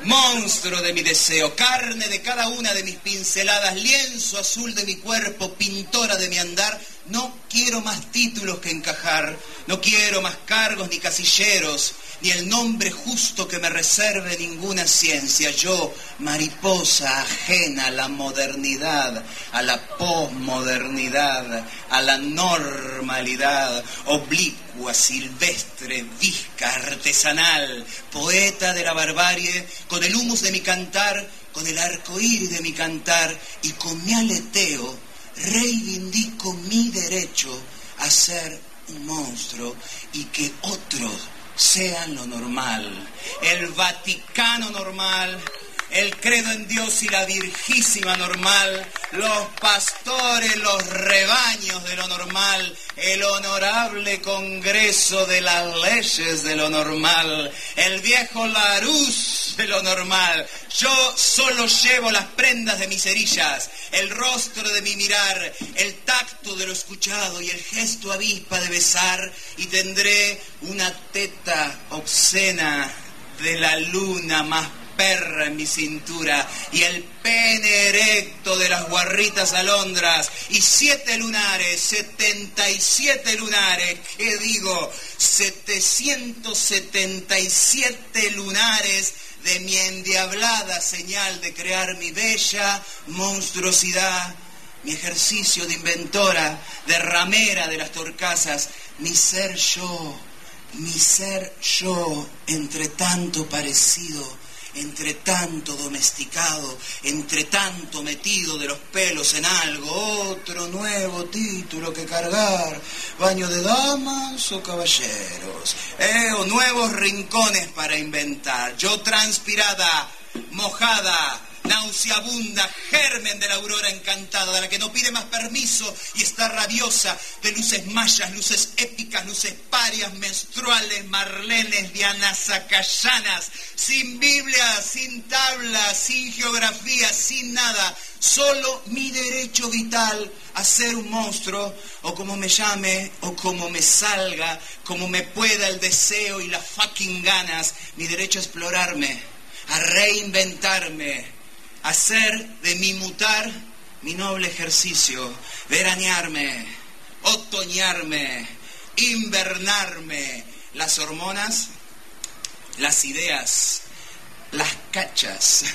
monstruo de mi deseo, carne de cada una de mis pinceladas, lienzo azul de mi cuerpo, pintora de mi andar, no quiero más títulos que encajar, no quiero más cargos ni casilleros, ni el nombre justo que me reserve ninguna ciencia. Yo, mariposa ajena a la modernidad, a la posmodernidad, a la normalidad, oblicua, silvestre, visca, artesanal, poeta de la barbarie, con el humus de mi cantar, con el arco iris de mi cantar y con mi aleteo, reivindico mi derecho a ser un monstruo y que otros sean lo normal. El Vaticano normal, el credo en Dios y la Virgísima normal, los pastores, los rebaños de lo normal, el honorable Congreso de las leyes de lo normal, el viejo Larús de lo normal. Yo solo llevo las prendas de mis cerillas, el rostro de mi mirar, el tacto de lo escuchado y el gesto avispa de besar y tendré una teta obscena de la luna más perra en mi cintura y el pene erecto de las guarritas alondras y siete lunares, setenta y siete lunares, ¿qué digo? 777 lunares de mi endiablada señal de crear mi bella monstruosidad, mi ejercicio de inventora, de ramera de las torcasas, mi ser yo, mi ser yo, entre tanto parecido, entre tanto domesticado, entre tanto metido de los pelos en algo, otro nuevo título que cargar, baño de damas o caballeros, eh, o nuevos rincones para inventar, yo transpirada, mojada, nauseabunda, germen de la aurora encantada, de la que no pide más permiso y está rabiosa, de luces mayas, luces épicas, luces parias, menstruales, marlenes, dianas, sacayanas, sin Biblia, sin tabla, sin geografía, sin nada, solo mi derecho vital a ser un monstruo, o como me llame, o como me salga, como me pueda el deseo y las fucking ganas, mi derecho a explorarme, a reinventarme, hacer de mi mutar mi noble ejercicio, veranearme, otoñarme, invernarme, las hormonas, las ideas, las cachas,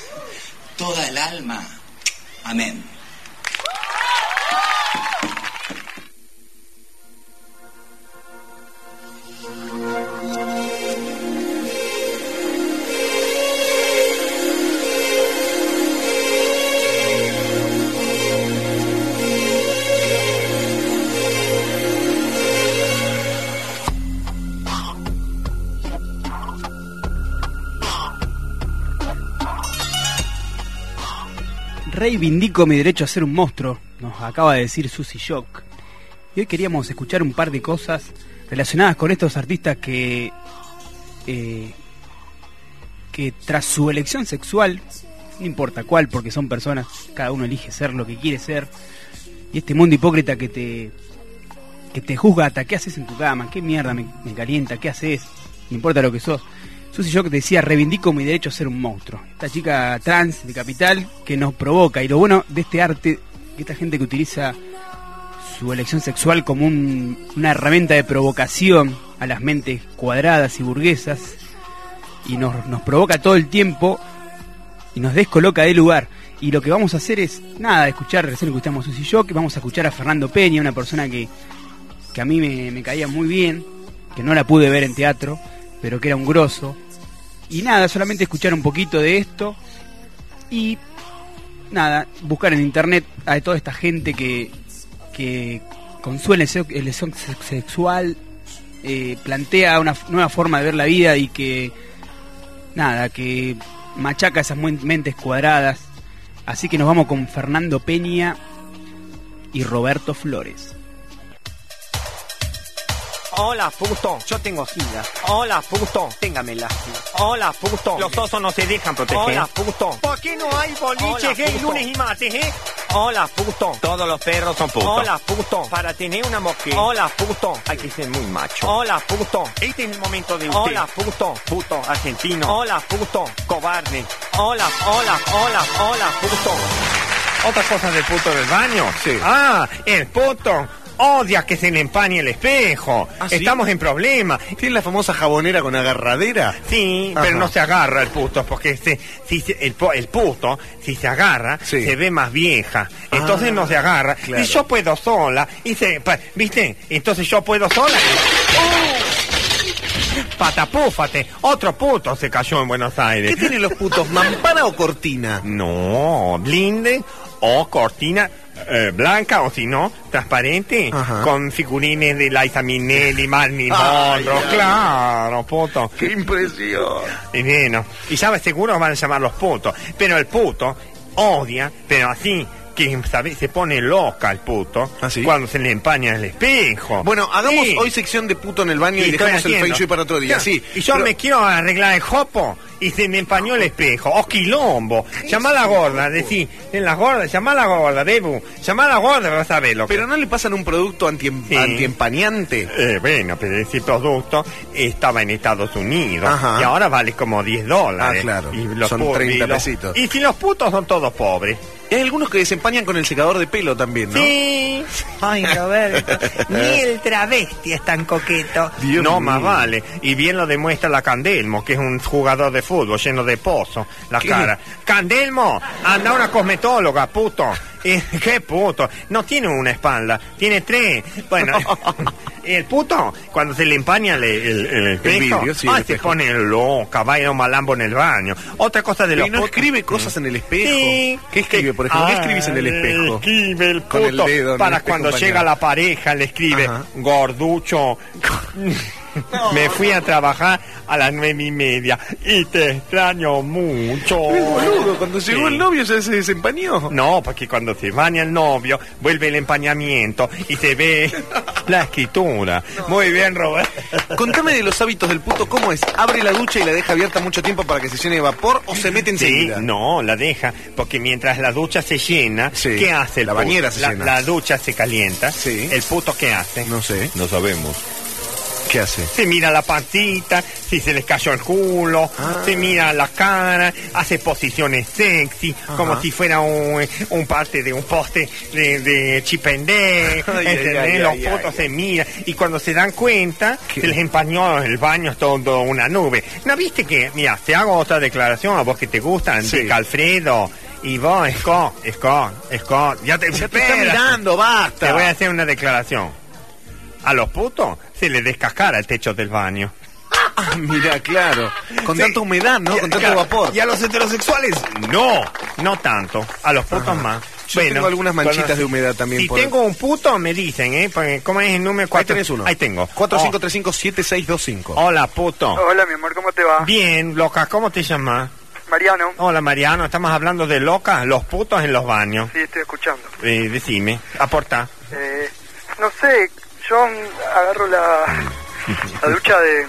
toda el alma. Amén. Reivindico mi derecho a ser un monstruo, nos acaba de decir Susy Shock. Y hoy queríamos escuchar un par de cosas relacionadas con estos artistas que, eh, que tras su elección sexual, no importa cuál, porque son personas, cada uno elige ser lo que quiere ser, y este mundo hipócrita que te, que te juzga hasta qué haces en tu cama, qué mierda me, me calienta, qué haces, no importa lo que sos. Susy Shock decía, reivindico mi derecho a ser un monstruo. Esta chica trans de capital que nos provoca. Y lo bueno de este arte, de esta gente que utiliza su elección sexual como un- una herramienta de provocación a las mentes cuadradas y burguesas, y nos, provoca todo el tiempo y nos descoloca de lugar. Y lo que vamos a hacer es, nada, escuchar, recién escuchamos a Susy Shock, vamos a escuchar a Fernando Peña, una persona que, que a mí me caía muy bien, que no la pude ver en teatro, pero que era un grosso. Y nada, solamente escuchar un poquito de esto y nada, buscar en internet a toda esta gente que, que con su elección elección sex- sexual eh, plantea una nueva forma de ver la vida y que nada, que machaca esas mentes cuadradas. Así que nos vamos con Fernando Peña y Roberto Flores. Hola, puto, yo tengo sida. Hola, puto, téngame lástima. Hola, puto, los osos no se dejan proteger. Hola, puto. ¿Por qué no hay boliches gay, lunes y martes, eh? Hola, puto. Todos los perros son putos. Hola, puto. Para tener una mujer. Hola, puto. Hay que ser muy macho. Hola, puto. Este es el momento de usted. Hola, puto. Puto argentino. Hola, puto. Cobarde. Hola, hola, hola, hola, puto. ¿Otra cosa del puto del baño? Sí. Ah, el puto. Odia que se le empañe el espejo. ¿sí? Estamos en problemas. ¿Tiene la famosa jabonera con agarradera? Sí, Ajá. pero no se agarra el puto, porque se- si se- el, puto, si se agarra, se ve más vieja. Entonces Ah, no se agarra. claro. Y yo puedo sola. Y se, ¿Viste? Entonces yo puedo sola. ¡Oh! Patapúfate. Otro puto se cayó en Buenos Aires. ¿Qué tienen los putos, mampara o cortina? No, blinde o cortina eh, blanca o si no, transparente, con figurines de Liza Minnelli, (laughs) Ay, Monroe, claro, puto. ¡Qué impresión! Y bueno, y sabes, seguro van a llamar los putos, pero el puto odia, pero así, que ¿sabe? se pone loca el puto cuando se le empaña el espejo. ¿Ah, Bueno, hagamos Sí. hoy sección de puto en el baño y, dejamos el feng shui para otro día. Claro, Sí. Y yo Pero- me quiero arreglar el jopo y se me empañó el espejo. ¡Oh, quilombo! Llamá a la gorda, decí, en la gorda, llamá a la gorda, Debu. Llamá a la gorda, vas a ver lo que... Pero no le pasan un producto anti antiempañante. Eh, bueno, pero ese producto estaba en Estados Unidos Ajá. y ahora vale como 10 dólares. Ah, claro. Y los Son pu- 30 y los- pesitos. Y si los putos son todos pobres. Y hay algunos que desempañan con el secador de pelo también, ¿no? Sí. (laughs) Ay, Roberto, ni (laughs) el travesti es tan coqueto. Dios no, mío. más vale. Y bien lo demuestra la Candelmo, que es un jugador de fútbol lleno de pozo. La ¿Qué? cara. Candelmo, anda a una cosmetóloga, puto. (laughs) Eh, ¿Qué puto? No tiene una espalda, tiene tres. Bueno, (laughs) el puto, cuando se le empaña el, el, el espejo, vidrio, sí, el se espejo. pone loca, baila un malambo en el baño. Otra cosa de los ¿y no putos- escribe cosas en el espejo? Sí. ¿Qué escribe, por ejemplo? ¿Qué Ah, escribís en el espejo? Escribe el Con el puto dedo en el para espejo cuando llega la pareja, le escribe Ajá. gorducho. (laughs) (laughs) Me fui a trabajar a las nueve y media y te extraño mucho. El boludo, cuando llegó Sí. el novio ya se desempañó. No, porque cuando se baña el novio, vuelve el empañamiento y se ve (laughs) la escritura. Muy bien, Robert. Contame de los hábitos del puto, ¿cómo es? ¿Abre la ducha y la deja abierta mucho tiempo para que se llene de vapor o se mete Sí, enseguida? no, la deja, porque mientras la ducha se llena, Sí, ¿qué hace el la puto? bañera se la, llena. La ducha se calienta, ¿el puto qué hace? No sé. No sabemos. ¿Qué hace? Se mira la pancita, si se les cayó el culo, Ah. se mira la cara, hace posiciones sexy, como si fuera un, un parte de un poste de, de chipendé, (laughs) Los ay, putos se miran, y cuando se dan cuenta, se les empañó el baño, es todo una nube. ¿No viste que, mira, te hago otra declaración a vos que te gustan, Sí. Dick Alfredo, y vos, Scott, Scott, Scott, ya te, Ya te está espera. mirando, basta. Te voy a hacer una declaración. A los putos se les descascara el techo del baño. Ah, mira, claro. Con tanta humedad, ¿no? Con tanto Claro. vapor. ¿Y a los heterosexuales? No, no tanto. A los putos más. Yo tengo algunas manchitas de humedad también Si por- tengo un puto, me dicen, ¿eh? Porque, ¿Cómo es el número? Ahí Cuatro- tenés uno. Ahí tengo. 4535-7625. Oh, Hola, puto. Hola, mi amor, ¿cómo te va? Bien, loca, ¿cómo te llamas? Mariano. Hola, Mariano. Estamos hablando de locas, los putos en los baños. Sí, estoy escuchando. Eh, decime, aporta. Eh, no sé, yo agarro la, la ducha de,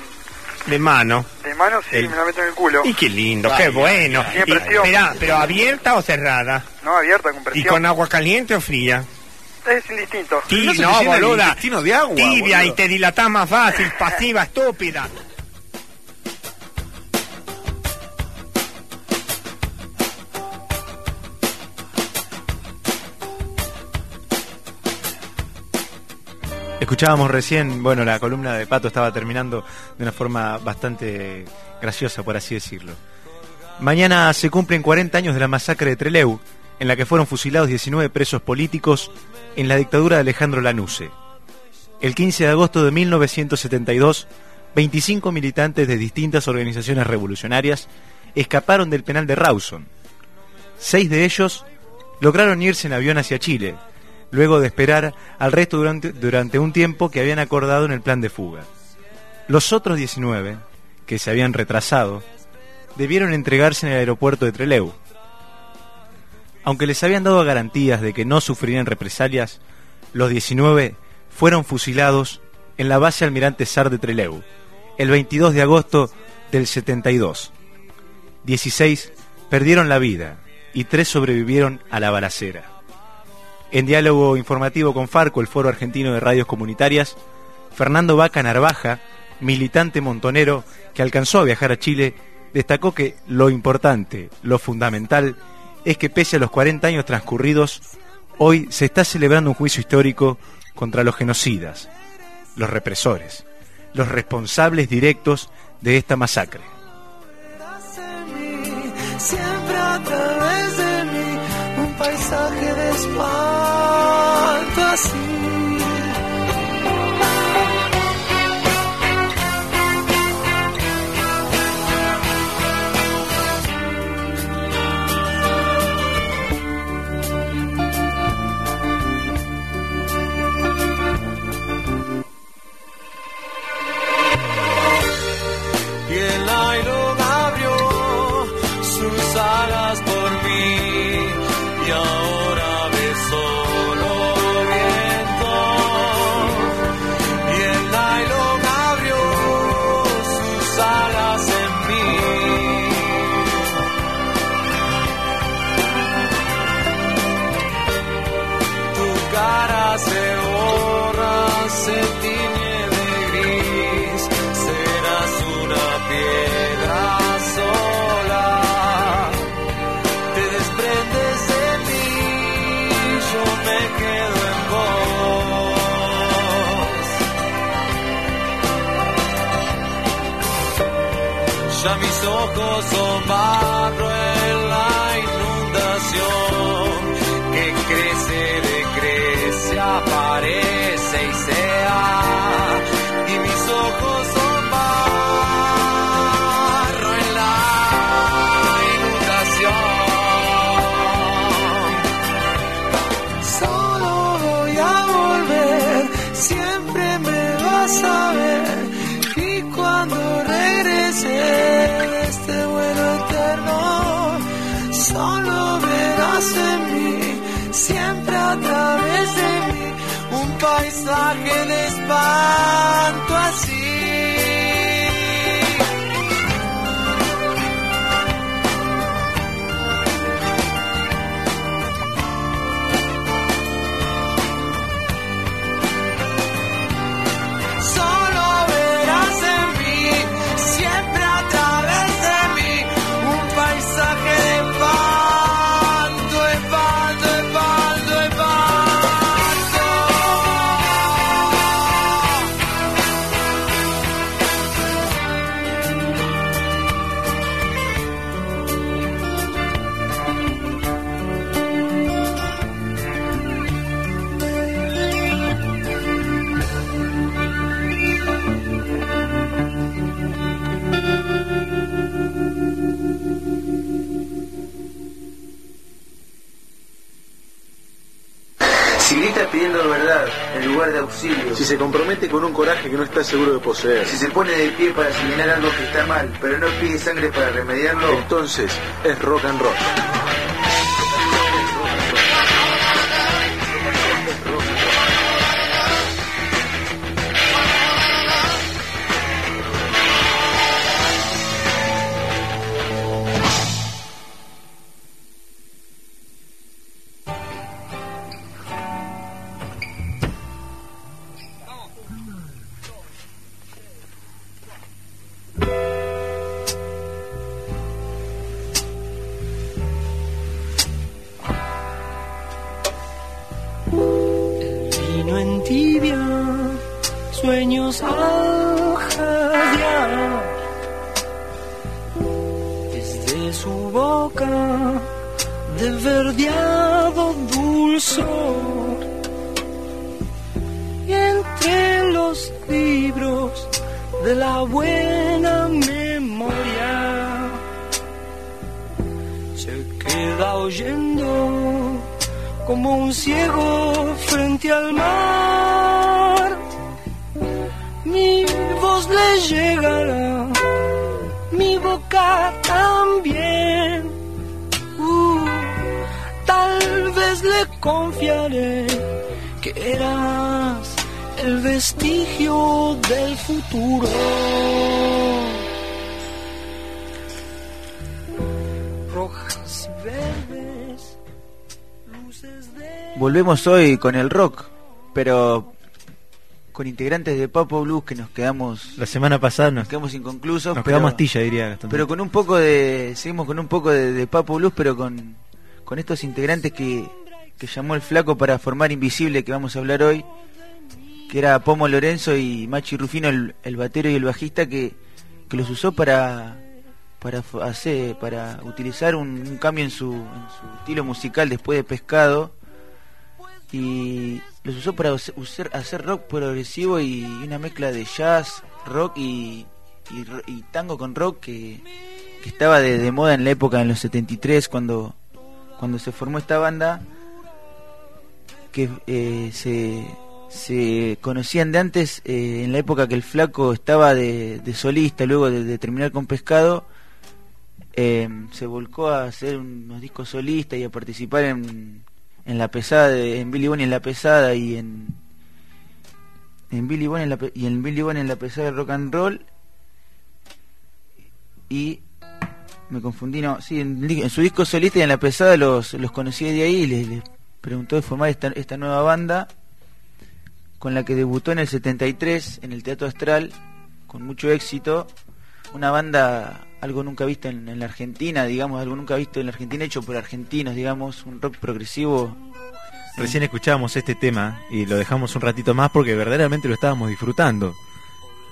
De mano. de mano y El- me la meto en el culo. Y qué lindo, Vaya. qué bueno. Y- presión. Esperá, pero abierta o cerrada? No, abierta, con ¿Y presión. con agua caliente o fría? Es indistinto. Ti- no no, boluda. de agua, Tibia boludo. y te dilatás más fácil, pasiva, estúpida. Escuchábamos recién, bueno, la columna de Pato estaba terminando de una forma bastante graciosa, por así decirlo. Mañana se cumplen 40 años de la masacre de Trelew, en la que fueron fusilados 19 presos políticos en la dictadura de Alejandro Lanusse. El 15 de agosto de 1972, 25 militantes de distintas organizaciones revolucionarias escaparon del penal de Rawson. Seis de ellos lograron irse en avión hacia Chile, luego de esperar al resto durante, un tiempo que habían acordado en el plan de fuga. Los otros 19, que se habían retrasado, debieron entregarse en el aeropuerto de Trelew. Aunque les habían dado garantías de que no sufrirían represalias, los 19 fueron fusilados en la base Almirante Sar de Trelew, el 22 de agosto del 72. 16 perdieron la vida y 3 sobrevivieron a la balacera. En diálogo informativo con Farco, el Foro Argentino de Radios Comunitarias, Fernando Vaca Narvaja, militante montonero que alcanzó a viajar a Chile, destacó que lo importante, lo fundamental, es que pese a los 40 años transcurridos, hoy se está celebrando un juicio histórico contra los genocidas, los represores, los responsables directos de esta masacre. Espanto así. Entonces es rock and roll. Los libros de la buena memoria, se queda oyendo como un ciego frente al mar. Mi voz le llegará, mi boca también. Uh, tal vez le confiaré que eras el vestigio del futuro. Rojas y verdes. Volvemos hoy con el rock, pero con integrantes de Papo Blues que nos quedamos La semana pasada nos, nos quedamos inconclusos, nos pero, quedamos astilla, diría Gastón. pero con un poco de seguimos con un poco de, de Papo Blues, pero con con estos integrantes que que llamó el flaco para formar Invisible que vamos a hablar hoy, que era Pomo Lorenzo y Machi Rufino el, el batero y el bajista que, que los usó para para hacer para utilizar un, cambio en su, estilo musical después de Pescado. Y los usó para us- usar- hacer rock progresivo y una mezcla de jazz, rock y, y, y tango con rock que, que estaba de, de moda en la época en los 73 cuando cuando se formó esta banda que eh, se, se conocían de antes eh, en la época que el flaco estaba de, solista luego de, terminar con pescado eh, se volcó a hacer unos discos solistas y a participar en, en la pesada de- en Billy Bonnie en la pesada y en en Billy Bonnie en la, y en Billy Bonnie en la pesada de rock and roll. Y me confundí no sí en, su disco solista y en la pesada los, los conocí de ahí y les, les preguntó de formar esta, esta nueva banda con la que debutó en el 73 en el Teatro Astral con mucho éxito una banda algo nunca visto en, en la Argentina digamos algo nunca visto en la Argentina hecho por argentinos digamos un rock progresivo Recién escuchábamos este tema y lo dejamos un ratito más porque verdaderamente lo estábamos disfrutando.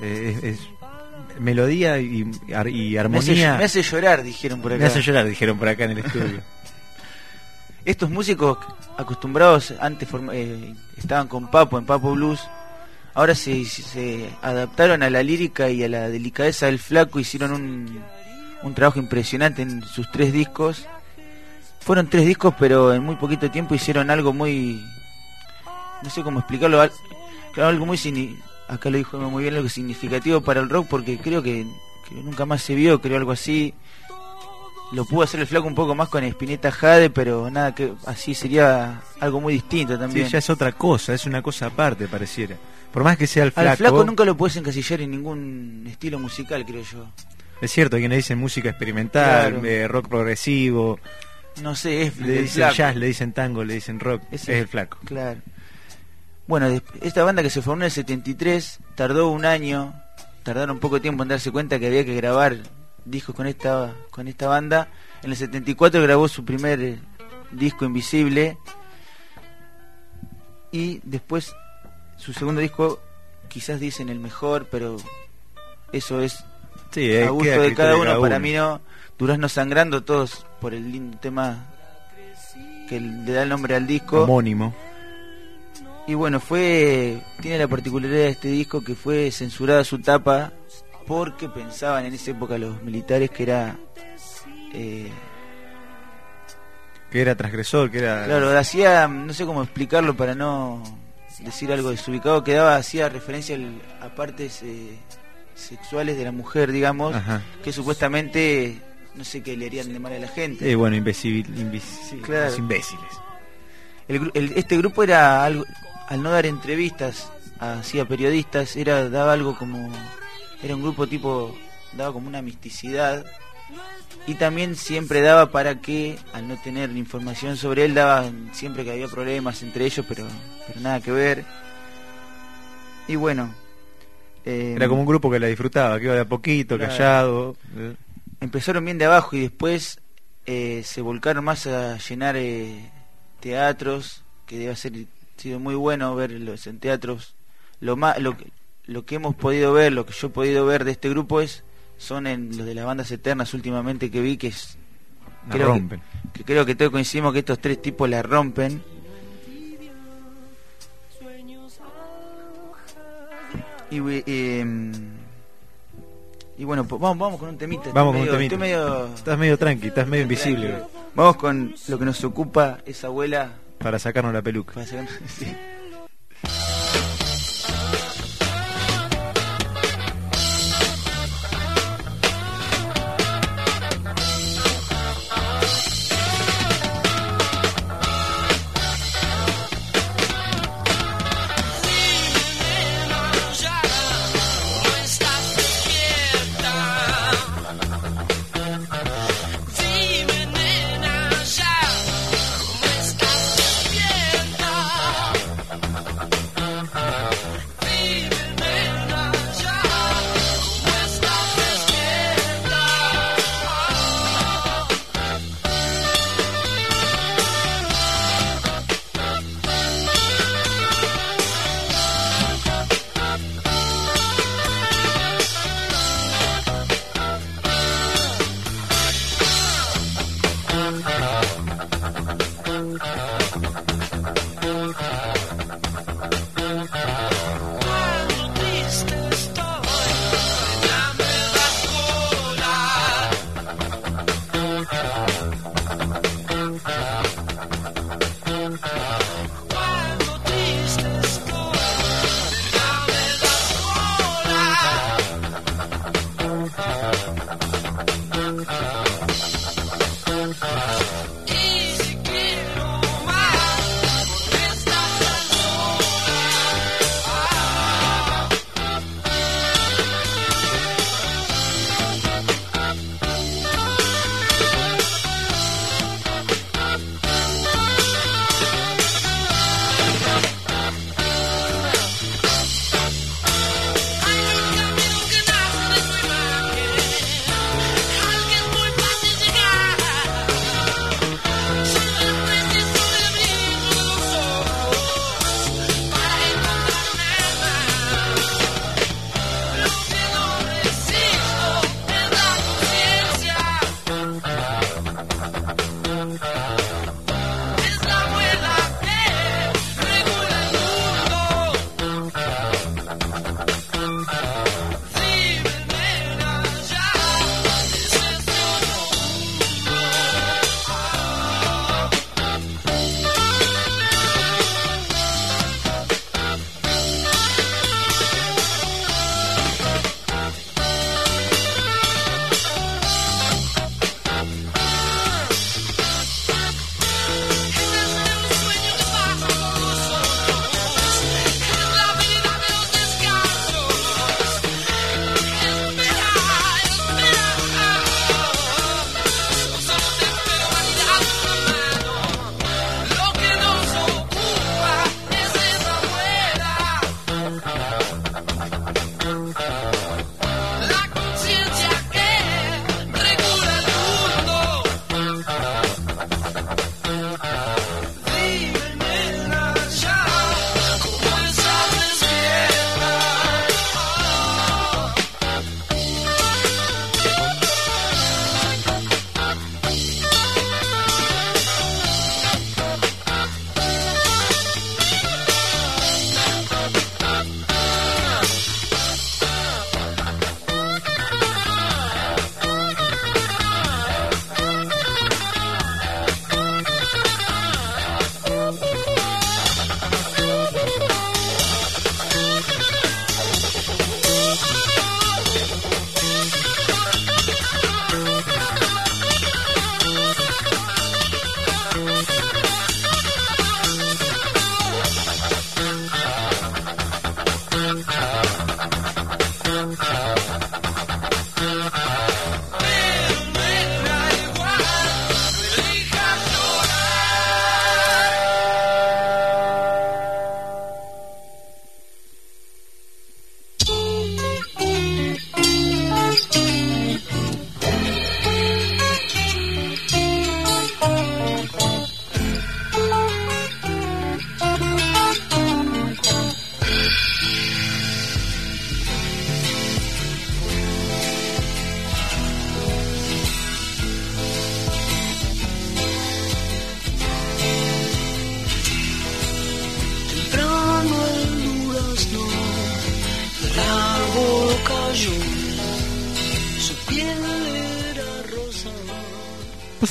Eh, es, es melodía y, ar- y me hace, armonía. me hace llorar dijeron por acá Me hace llorar, dijeron por acá en el estudio. (laughs) estos músicos acostumbrados antes eh, estaban con Papo en Papo Blues ahora se, se adaptaron a la lírica y a la delicadeza del flaco hicieron un, un trabajo impresionante en sus tres discos. Fueron tres discos pero en muy poquito tiempo hicieron algo muy no sé cómo explicarlo claro, algo muy acá lo dijo muy bien algo significativo para el rock porque creo que nunca más se vio creo algo así lo pudo hacer el flaco un poco más con Spinetta Jade, pero nada que así sería algo muy distinto también. Sí, ya es otra cosa, es una cosa aparte, pareciera. Por más que sea el Al flaco. flaco nunca lo puedes encasillar en ningún estilo musical, creo yo. Es cierto, hay quienes dicen música experimental, Claro. eh, rock progresivo. No sé, es Le dicen flaco. jazz, le dicen tango, le dicen rock. Es, Ese- el flaco. Claro. Bueno, esta banda que se formó en el 73 tardó un año, tardaron poco tiempo en darse cuenta que había que grabar discos con esta con esta banda. En el 74 grabó su primer eh, disco Invisible y después su segundo disco quizás dicen el mejor, pero eso es Sí, a gusto de cada uno. cada Para uno. mí no, Durazno Sangrando, todos por el lindo tema que le da el nombre al disco. Homónimo. Y bueno, fue tiene la particularidad de este disco que fue censurada su tapa porque pensaban en esa época los militares que era eh, Que era transgresor, que era. claro, hacía no sé cómo explicarlo para no decir algo desubicado, que daba hacía referencia al- a partes eh, sexuales de la mujer, digamos, Ajá. que supuestamente no sé qué le harían de mal a la gente. Eh, bueno, imbécil, imbécil- Claro. los imbéciles. El gru- el- este grupo era algo, al no dar entrevistas hacia periodistas, era daba algo como era un grupo tipo daba como una misticidad y también siempre daba para que al no tener información sobre él daba siempre que había problemas entre ellos, pero pero nada que ver. Y bueno, eh, Era como un grupo que la disfrutaba, que iba de a poquito, Claro. callado. eh. empezaron bien de abajo y después eh, se volcaron más a llenar eh, teatros, que debe ser sido muy bueno verlos en teatros. Lo más, lo, que- lo que hemos podido ver, lo que yo he podido ver de este grupo es son en los de las bandas eternas últimamente que vi que es La creo rompen. Que, que creo que todos coincidimos que estos tres tipos la rompen. Y, em, y bueno, pues vamos, vamos con un temita. estoy Vamos con un temita. estoy medio- Estás medio tranqui, estás medio invisible. Vamos con lo que nos ocupa esa abuela. Para sacarnos la peluca. Para sacarnos- (laughs) sí.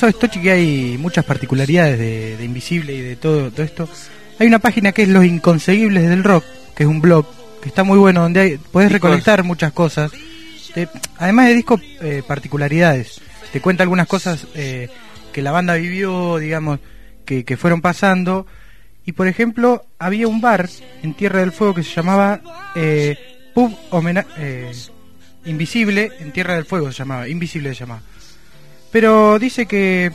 Vos sabés, Tochi, que hay muchas particularidades de, de Invisible y de todo, todo esto. Hay una página que es Los Inconseguibles del Rock, que es un blog, que está muy bueno, donde hay, podés recolectar muchas cosas. Te- además de discos, eh, particularidades. Te cuenta algunas cosas eh, que la banda vivió, digamos, que, que fueron pasando. Y por ejemplo, había un bar en Tierra del Fuego que se llamaba eh, Pub Homena- eh, Invisible, en Tierra del Fuego se llamaba, Invisible se llamaba. Pero dice que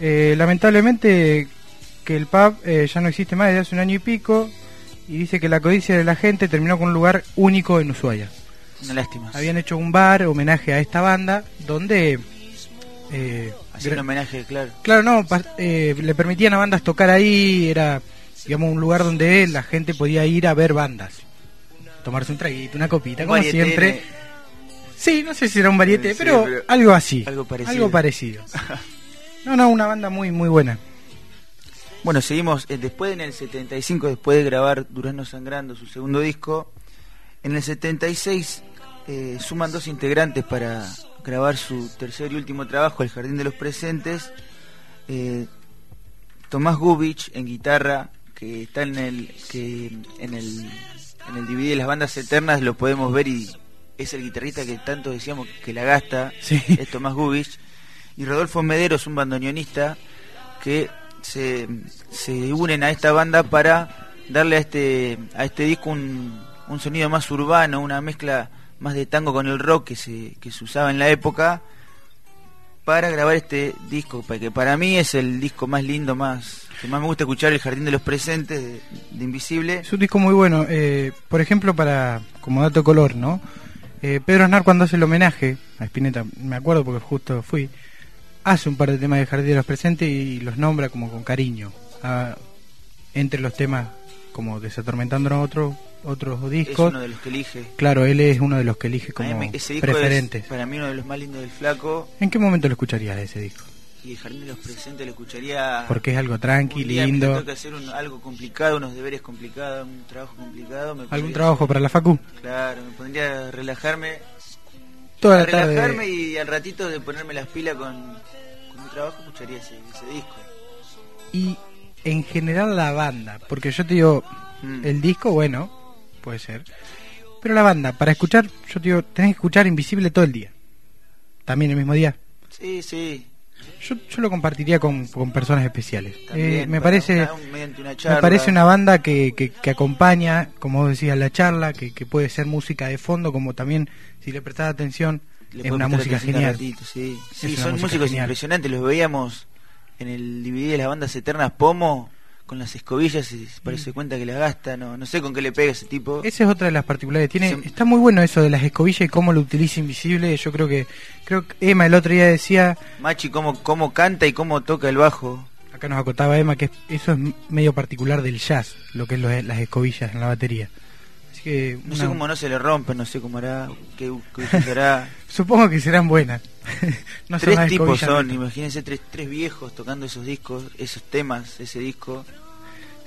eh, lamentablemente que el pub eh, ya no existe más desde hace un año y pico y dice que la codicia de la gente terminó con un lugar único en Ushuaia. Una lástima. Habían hecho un bar homenaje a esta banda donde eh, homenaje, claro. Claro, no, pa- eh, le permitían a bandas tocar ahí, era digamos un lugar donde la gente podía ir a ver bandas. Tomarse un traguito, una copita, Un como siempre. Sí, no sé si era un variete, Sí, pero, pero algo así. algo parecido. Algo parecido. (laughs) No, no, una banda muy muy buena. Bueno, seguimos. eh, después en el 75, después de grabar Durazno Sangrando, su segundo disco, en el 76 eh, suman dos integrantes para grabar su tercer y último trabajo, El Jardín de los Presentes. Eh, Tomás Gubich en guitarra, que está en el que en el en el DVD de las bandas eternas lo podemos ver y es el guitarrista que tanto decíamos que la gasta, Sí. es Tomás Gubich. Y Rodolfo Mederos, un bandoneonista que se, se unen a esta banda para darle a este a este disco un, un sonido más urbano, una mezcla más de tango con el rock que se, que se usaba en la época para grabar este disco, que para mí es el disco más lindo, más que más me gusta escuchar, El Jardín de los Presentes de, de Invisible. Es un disco muy bueno. eh, por ejemplo, para como dato color, ¿no? Eh, Pedro Aznar cuando hace el homenaje a Spinetta, me acuerdo porque justo fui, hace un par de temas de Jardín de los Presentes y los nombra como con cariño. Ah, entre los temas como Desatormentando otros otros Es discos. uno de los que elige. Claro, él es uno de los que elige A como mí me- ese disco preferentes. es para mí uno de los más lindos del flaco ¿En qué momento lo escucharías ese disco? Y El Jardín de los Presentes lo escucharía Porque es algo tranqui, lindo. tengo que hacer un- algo complicado, unos deberes complicados, un trabajo complicado. Me ¿Algún trabajo para la Facu? Claro, me pondría a relajarme. Toda a la tarde. relajarme y al ratito de ponerme las pilas con, con mi trabajo escucharía ese, ese disco. Y en general la banda, porque yo te digo, Mm. el disco, bueno, puede ser. Pero la banda, para escuchar, yo te digo, tenés que escuchar Invisible todo el día. También el mismo día. Sí, sí. Yo, yo lo compartiría con, con personas especiales. También Eh, me parece una- una me parece una banda que, que, que acompaña, como vos decías, la charla, que, que puede ser música de fondo, como también, si le prestás atención, Le es una música genial. ratito, sí. Son músicos genial. impresionantes. Los veíamos en el DVD de las bandas eternas Pomo con las escobillas y parece cuenta que las gasta. No, no sé con qué le pega ese tipo. Esa es otra de las particularidades. Tiene, está muy bueno eso de las escobillas y cómo lo utiliza Invisible. Yo creo que, creo que Emma el otro día decía, Machi, cómo, cómo canta y cómo toca el bajo. acá nos acotaba Emma, que es- eso es medio particular del jazz, lo que es lo- las escobillas en la batería. Así que No sé cómo no se le rompen, no sé cómo hará, qué, qué usará. (laughs) supongo que serán buenas. (laughs) no tres tipos son, imagínense tres, tres viejos tocando esos discos, esos temas, ese disco.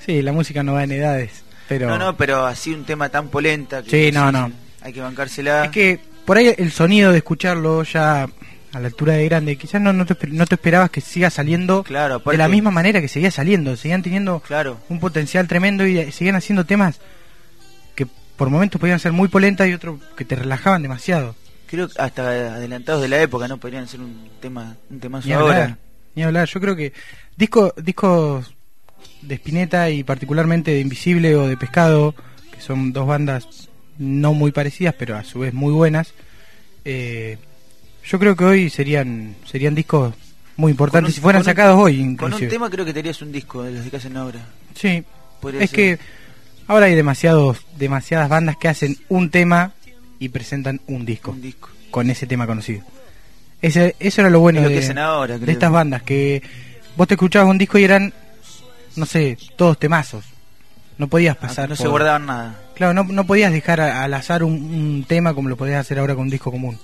Sí, la música no va en edades, pero No, no, pero así un tema tan polenta que Sí, no, no. hay que bancársela. es que por ahí el sonido de escucharlo ya a la altura de grande, quizás no, no, te, no te esperabas que siga saliendo Claro, de la misma manera que seguía saliendo, seguían teniendo Claro. un potencial tremendo y seguían haciendo temas que por momentos podían ser muy polentas y otros que te relajaban demasiado. Creo que hasta adelantados de la época, ¿no? Podrían ser un tema, un temazo Ni ahora. hablar, ni hablar. Yo creo que Disco, discos de Spinetta y particularmente de Invisible o de Pescado, que son dos bandas no muy parecidas, pero a su vez muy buenas. eh, yo creo que hoy serían serían discos muy importantes Con un- si fueran con un- sacados hoy, Con inclusive. un tema creo que te harías un disco de los que hacen ahora. Sí, Podría es ser. que ahora hay demasiados, demasiadas bandas que hacen un tema y presentan un disco, Un disco. con ese tema conocido. Ese, eso era lo bueno Es lo de, que hacen ahora, de estas bandas, que vos te escuchabas un disco y eran, no sé, todos temazos. No podías pasar. Ah, no se guardaban nada. Claro, no, no podías dejar a- al azar un, un tema como lo podías hacer ahora con un disco común.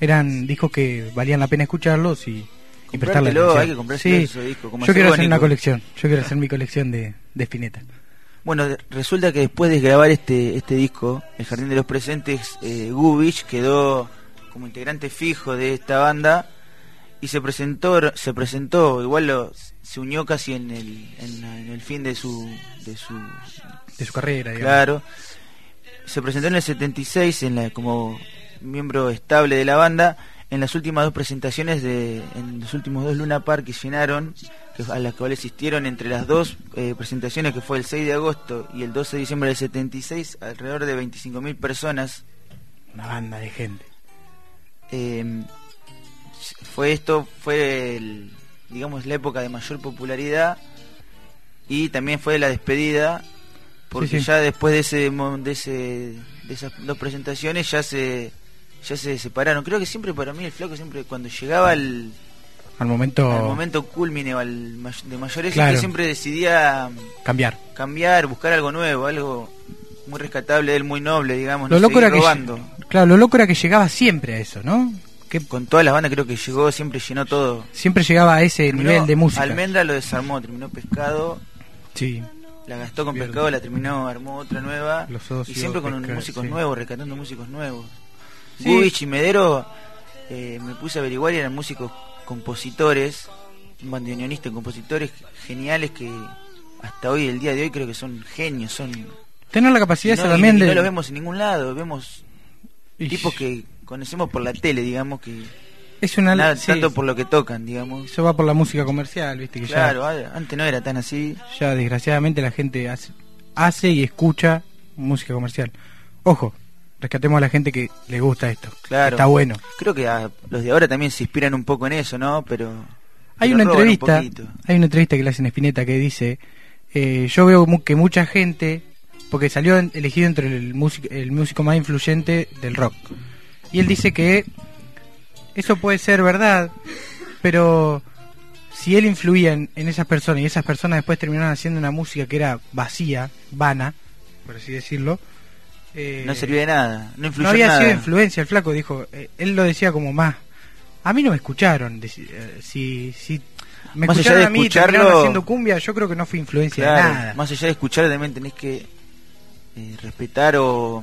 Eran discos que valían la pena escucharlos y, y prestarle Comprártelo, atención. hay que comprárselo Sí, esos discos, como yo quiero hace hacer una colección. Yo quiero hacer mi colección de, de Spinetta. Bueno, resulta que después de grabar este este disco, El Jardín de los Presentes, eh, Gubich quedó como integrante fijo de esta banda y se presentó, se presentó, igual lo, se unió casi en el, en, en el fin de su, de su, De su carrera, digamos. claro. Se presentó en el 76 en la, como miembro estable de la banda. En las últimas dos presentaciones de, en los últimos dos Luna Park que llenaron, que, a las cuales asistieron entre las dos eh, presentaciones que fue el 6 de agosto y el 12 de diciembre del 76, alrededor de 25.000 personas. Una banda de gente. Eh, fue esto, fue el, digamos la época de mayor popularidad y también fue la despedida porque Sí, sí. ya después de ese de ese de esas dos presentaciones ya se ya se separaron creo que siempre para mí el flaco siempre cuando llegaba al, Al momento, al momento culmine o al de mayor éxito Claro. siempre decidía cambiar. cambiar buscar algo nuevo algo muy rescatable él muy noble digamos Lo no loco seguir era robando. claro, lo loco era que llegaba siempre a eso, ¿no? Que con todas las bandas creo que llegó siempre llenó todo siempre llegaba a ese Terminó- nivel de música. Almendra lo desarmó, terminó pescado, Sí. la gastó con pescado, la terminó, armó otra nueva. Los socios, y siempre con Pesca- músicos sí. nuevos, rescatando músicos nuevos. Sí. Gubich y Medero, eh, me puse a averiguar y eran músicos compositores, un bandoneonista y compositores geniales que hasta hoy, el día de hoy, creo que son genios, son... Tener la capacidad y no, esa y- también y de... no los vemos en ningún lado, vemos Y- tipos que conocemos por la tele, digamos, que... Es una... nada, sí, tanto por lo que tocan, digamos. Eso va por la música comercial, viste que ya- Claro, ah, antes no era tan así. ya desgraciadamente la gente hace, hace y escucha música comercial. Ojo, rescatemos a la gente que le gusta esto. Claro. Está bueno. Creo que a los de ahora también se inspiran un poco en eso, ¿no? Pero. Hay una un entrevista, hay una entrevista que le hacen a Spinetta que dice, eh, yo veo que mucha gente, porque salió elegido entre el músico, el músico más influyente del rock, y él dice que eso puede ser verdad, pero si él influía en, en esas personas y esas personas después terminaron haciendo una música que era vacía, vana, por así decirlo, eh, No sirvió de nada. No influyó no había nada. sido influencia, el flaco dijo, eh, él lo decía como más. A mí no me escucharon, eh, si, si me Más allá escucharon de a mí escucharlo- terminaron haciendo cumbia, yo creo que no fue influencia Claro, de nada. Más allá de escuchar, también tenés que eh, respetar o,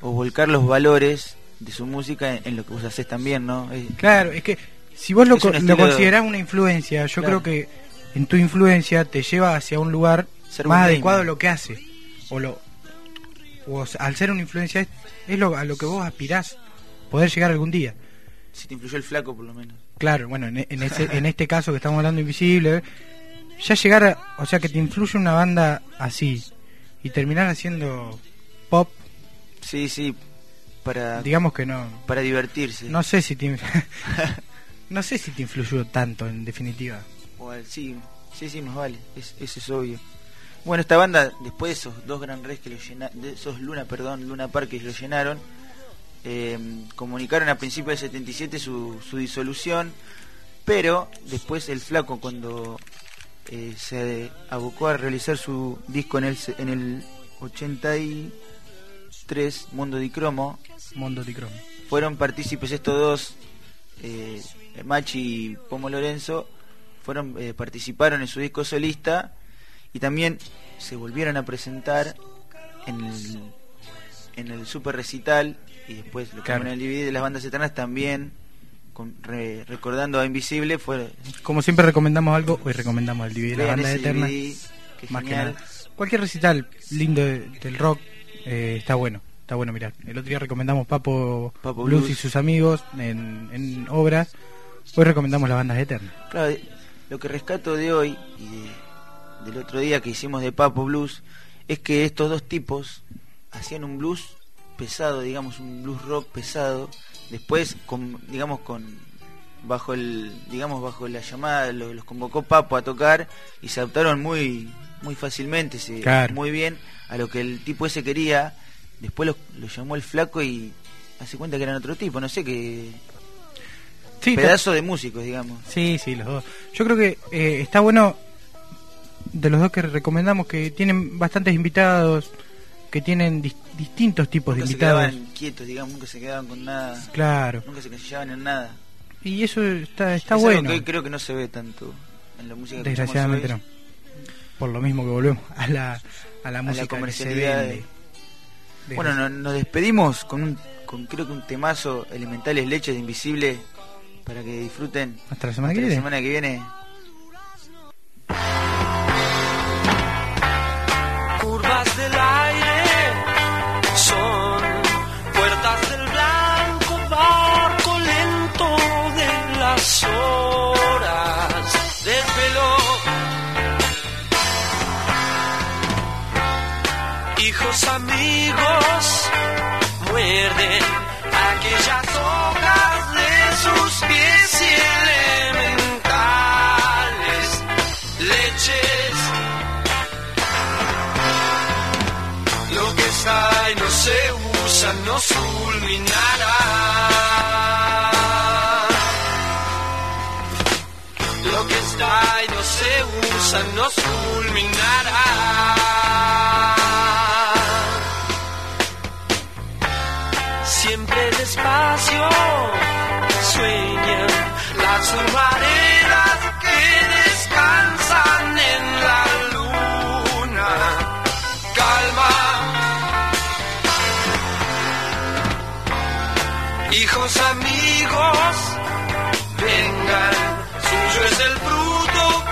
o volcar los valores de su música en, en lo que vos haces también, ¿no? Claro, es que si vos lo, co- lo considerás una influencia, yo Claro. creo que en tu influencia te lleva hacia un lugar Ser más un adecuado a lo que hace. O lo o al ser una influencia es, es lo, a lo que vos aspirás poder llegar algún día. Si te influyó el flaco, por lo menos. Claro, bueno, en, en ese, en este caso que estamos hablando Invisible, ya llegar a, o sea, que te influye una banda así y terminar haciendo pop, Sí, sí, para, digamos que no, para divertirse. no sé si te, (laughs) no sé si te influyó tanto en definitiva. Sí, sí, sí, más vale, es, eso es obvio. Bueno, esta banda, después de esos dos Gran Rex que lo llenaron, de esos Luna, perdón, Luna Park que lo llenaron, eh, comunicaron a principios del 77 su, su disolución, pero después el flaco cuando eh, se abocó a realizar su disco en el, en el 83, Mundo di Cromo, Mundo di Cromo. fueron partícipes estos dos, eh, Machi y Pomo Lorenzo, fueron eh, participaron en su disco solista y también se volvieron a presentar en el, en el super recital y después lo que Claro. en el DVD de las bandas eternas también con- re- recordando a Invisible fue Como siempre recomendamos algo, hoy recomendamos el DVD de la vean banda ese eterna. DVD, que Más que nada. Cualquier recital lindo de- del rock eh, está bueno, está bueno mirar. El otro día recomendamos Papo, Papo Blues, Blues. y sus amigos en, en obras. Hoy recomendamos las bandas eternas. Claro, lo que rescato de hoy y de- del otro día que hicimos de Papo Blues es que estos dos tipos hacían un blues pesado, digamos, un blues rock pesado, después con, digamos, con bajo el, digamos, bajo la llamada, lo- los convocó Papo a tocar y se adaptaron muy, muy fácilmente, se- Claro. muy bien a lo que el tipo ese quería. Después lo, lo llamó el flaco y hace cuenta que eran otro tipo, no sé qué Sí, pedazo de músicos, digamos. Sí, sí, los dos. Yo creo que eh, está bueno de los dos que recomendamos que tienen bastantes invitados, que tienen dis- distintos tipos Nunca de se invitados. quedaban quietos, digamos, nunca se quedaban con nada. Claro. Nunca se callaban en nada. Y eso está, está Es algo bueno. que hoy creo que no se ve tanto en la música Desgraciadamente no. Por lo mismo que volvemos a la, a la hoy, a música la que se comercialidad. vende. de- Bueno, no- nos despedimos con un con creo que un temazo elementales leches de invisible para que disfruten Hasta la semana Hasta que la viene. semana que viene. curvas del aire son puertas del blanco barco lento de las horas Hijos amigos muerden aquellas hojas de sus pies elementales leches Lo que está y no se usa nos fulminará. Lo que está y no se usa nos fulminará. Siempre despacio sueñan las humaredas que descansan en la luna. Calma. Hijos amigos, vengan, suyo es el fruto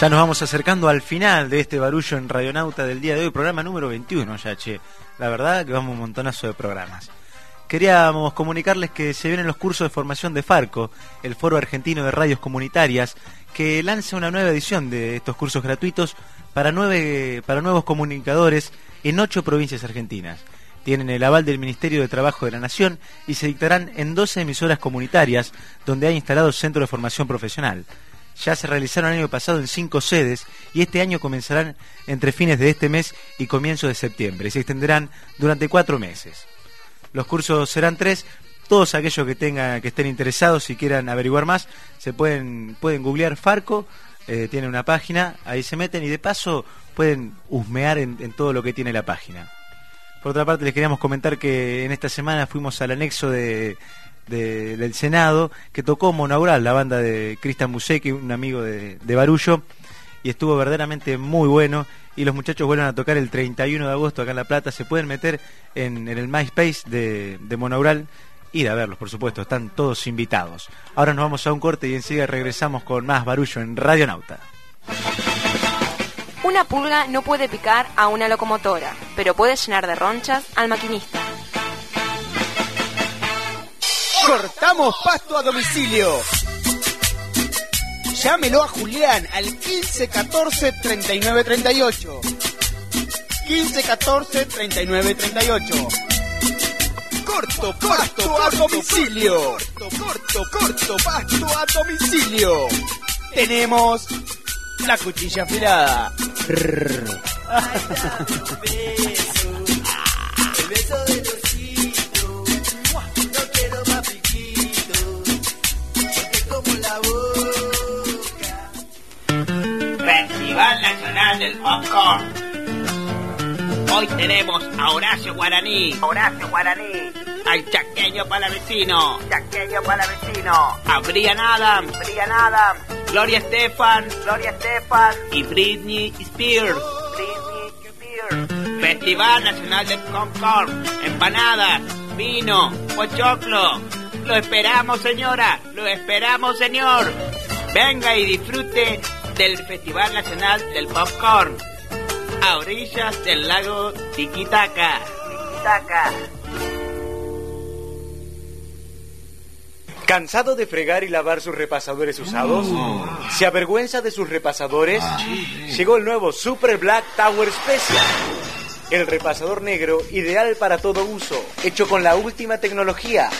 Ya nos vamos acercando al final de este barullo en Radionauta del día de hoy, programa número 21 ya, che. La verdad que vamos un montonazo de programas. Queríamos comunicarles que se vienen los cursos de formación de Farco, el Foro Argentino de Radios Comunitarias, que lanza una nueva edición de estos cursos gratuitos para, nueve, para nuevos comunicadores en ocho provincias argentinas. Tienen el aval del Ministerio de Trabajo de la Nación y se dictarán en 12 emisoras comunitarias donde hay instalado centro de formación profesional. Ya se realizaron el año pasado en cinco sedes y este año comenzarán entre fines de este mes y comienzos de septiembre y se extenderán durante cuatro meses. Los cursos serán tres. Todos aquellos que tengan, que estén interesados y quieran averiguar más, se pueden, pueden googlear Farco, eh, tiene una página, ahí se meten y de paso pueden husmear en, en todo lo que tiene la página. Por otra parte, les queríamos comentar que en esta semana fuimos al anexo de, de- del Senado, que tocó Monaural, la banda de Cristian Musecki, un amigo de, Barullo, y estuvo verdaderamente muy bueno. Y los muchachos vuelven a tocar el 31 de agosto acá en La Plata. Se pueden meter en, en el MySpace de, de Monaural, ir a verlos, por supuesto, están todos invitados. Ahora nos vamos a un corte y enseguida regresamos con más Barullo en Radio Nauta. Una pulga no puede picar a una locomotora, pero puede llenar de ronchas al maquinista. Cortamos pasto a domicilio. Llámelo a Julián al 1514 3938. 1514 3938. Corto pasto a domicilio. Corto, corto, corto pasto a domicilio. Tenemos la cuchilla afilada. Festival Nacional del Popcorn. Hoy tenemos a Horacio Guaraní. Horacio Guaraní. Al chaqueño palavecino. Chaqueño palavecino. A Brian Adams. Brian Adams. Gloria Estefan. Gloria Estefan. Y Britney Spears. Britney Spears. Festival Nacional del Popcorn. Empanadas. Vino. Pochoclo. Lo esperamos, señora. Lo esperamos, señor. Venga y disfrute del Festival Nacional del Popcorn. A orillas del lago Tiquitaca. Tiquitaca. ¿Cansado de fregar y lavar sus repasadores usados? ¿Se avergüenza de sus repasadores? Llegó el nuevo Super Black Tower Special. El repasador negro ideal para todo uso, hecho con la última tecnología.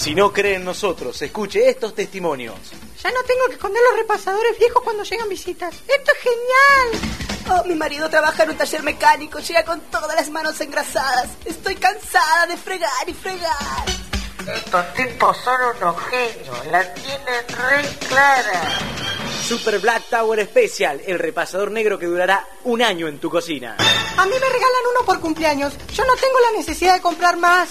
Si no cree en nosotros, escuche estos testimonios. Ya no tengo que esconder los repasadores viejos cuando llegan visitas. ¡Esto es genial! Oh, mi marido trabaja en un taller mecánico, llega con todas las manos engrasadas. Estoy cansada de fregar y fregar. Estos tipos son unos genios. La tienen re clara. Super Black Tower Special, el repasador negro que durará un año en tu cocina. A mí me regalan uno por cumpleaños. Yo no tengo la necesidad de comprar más.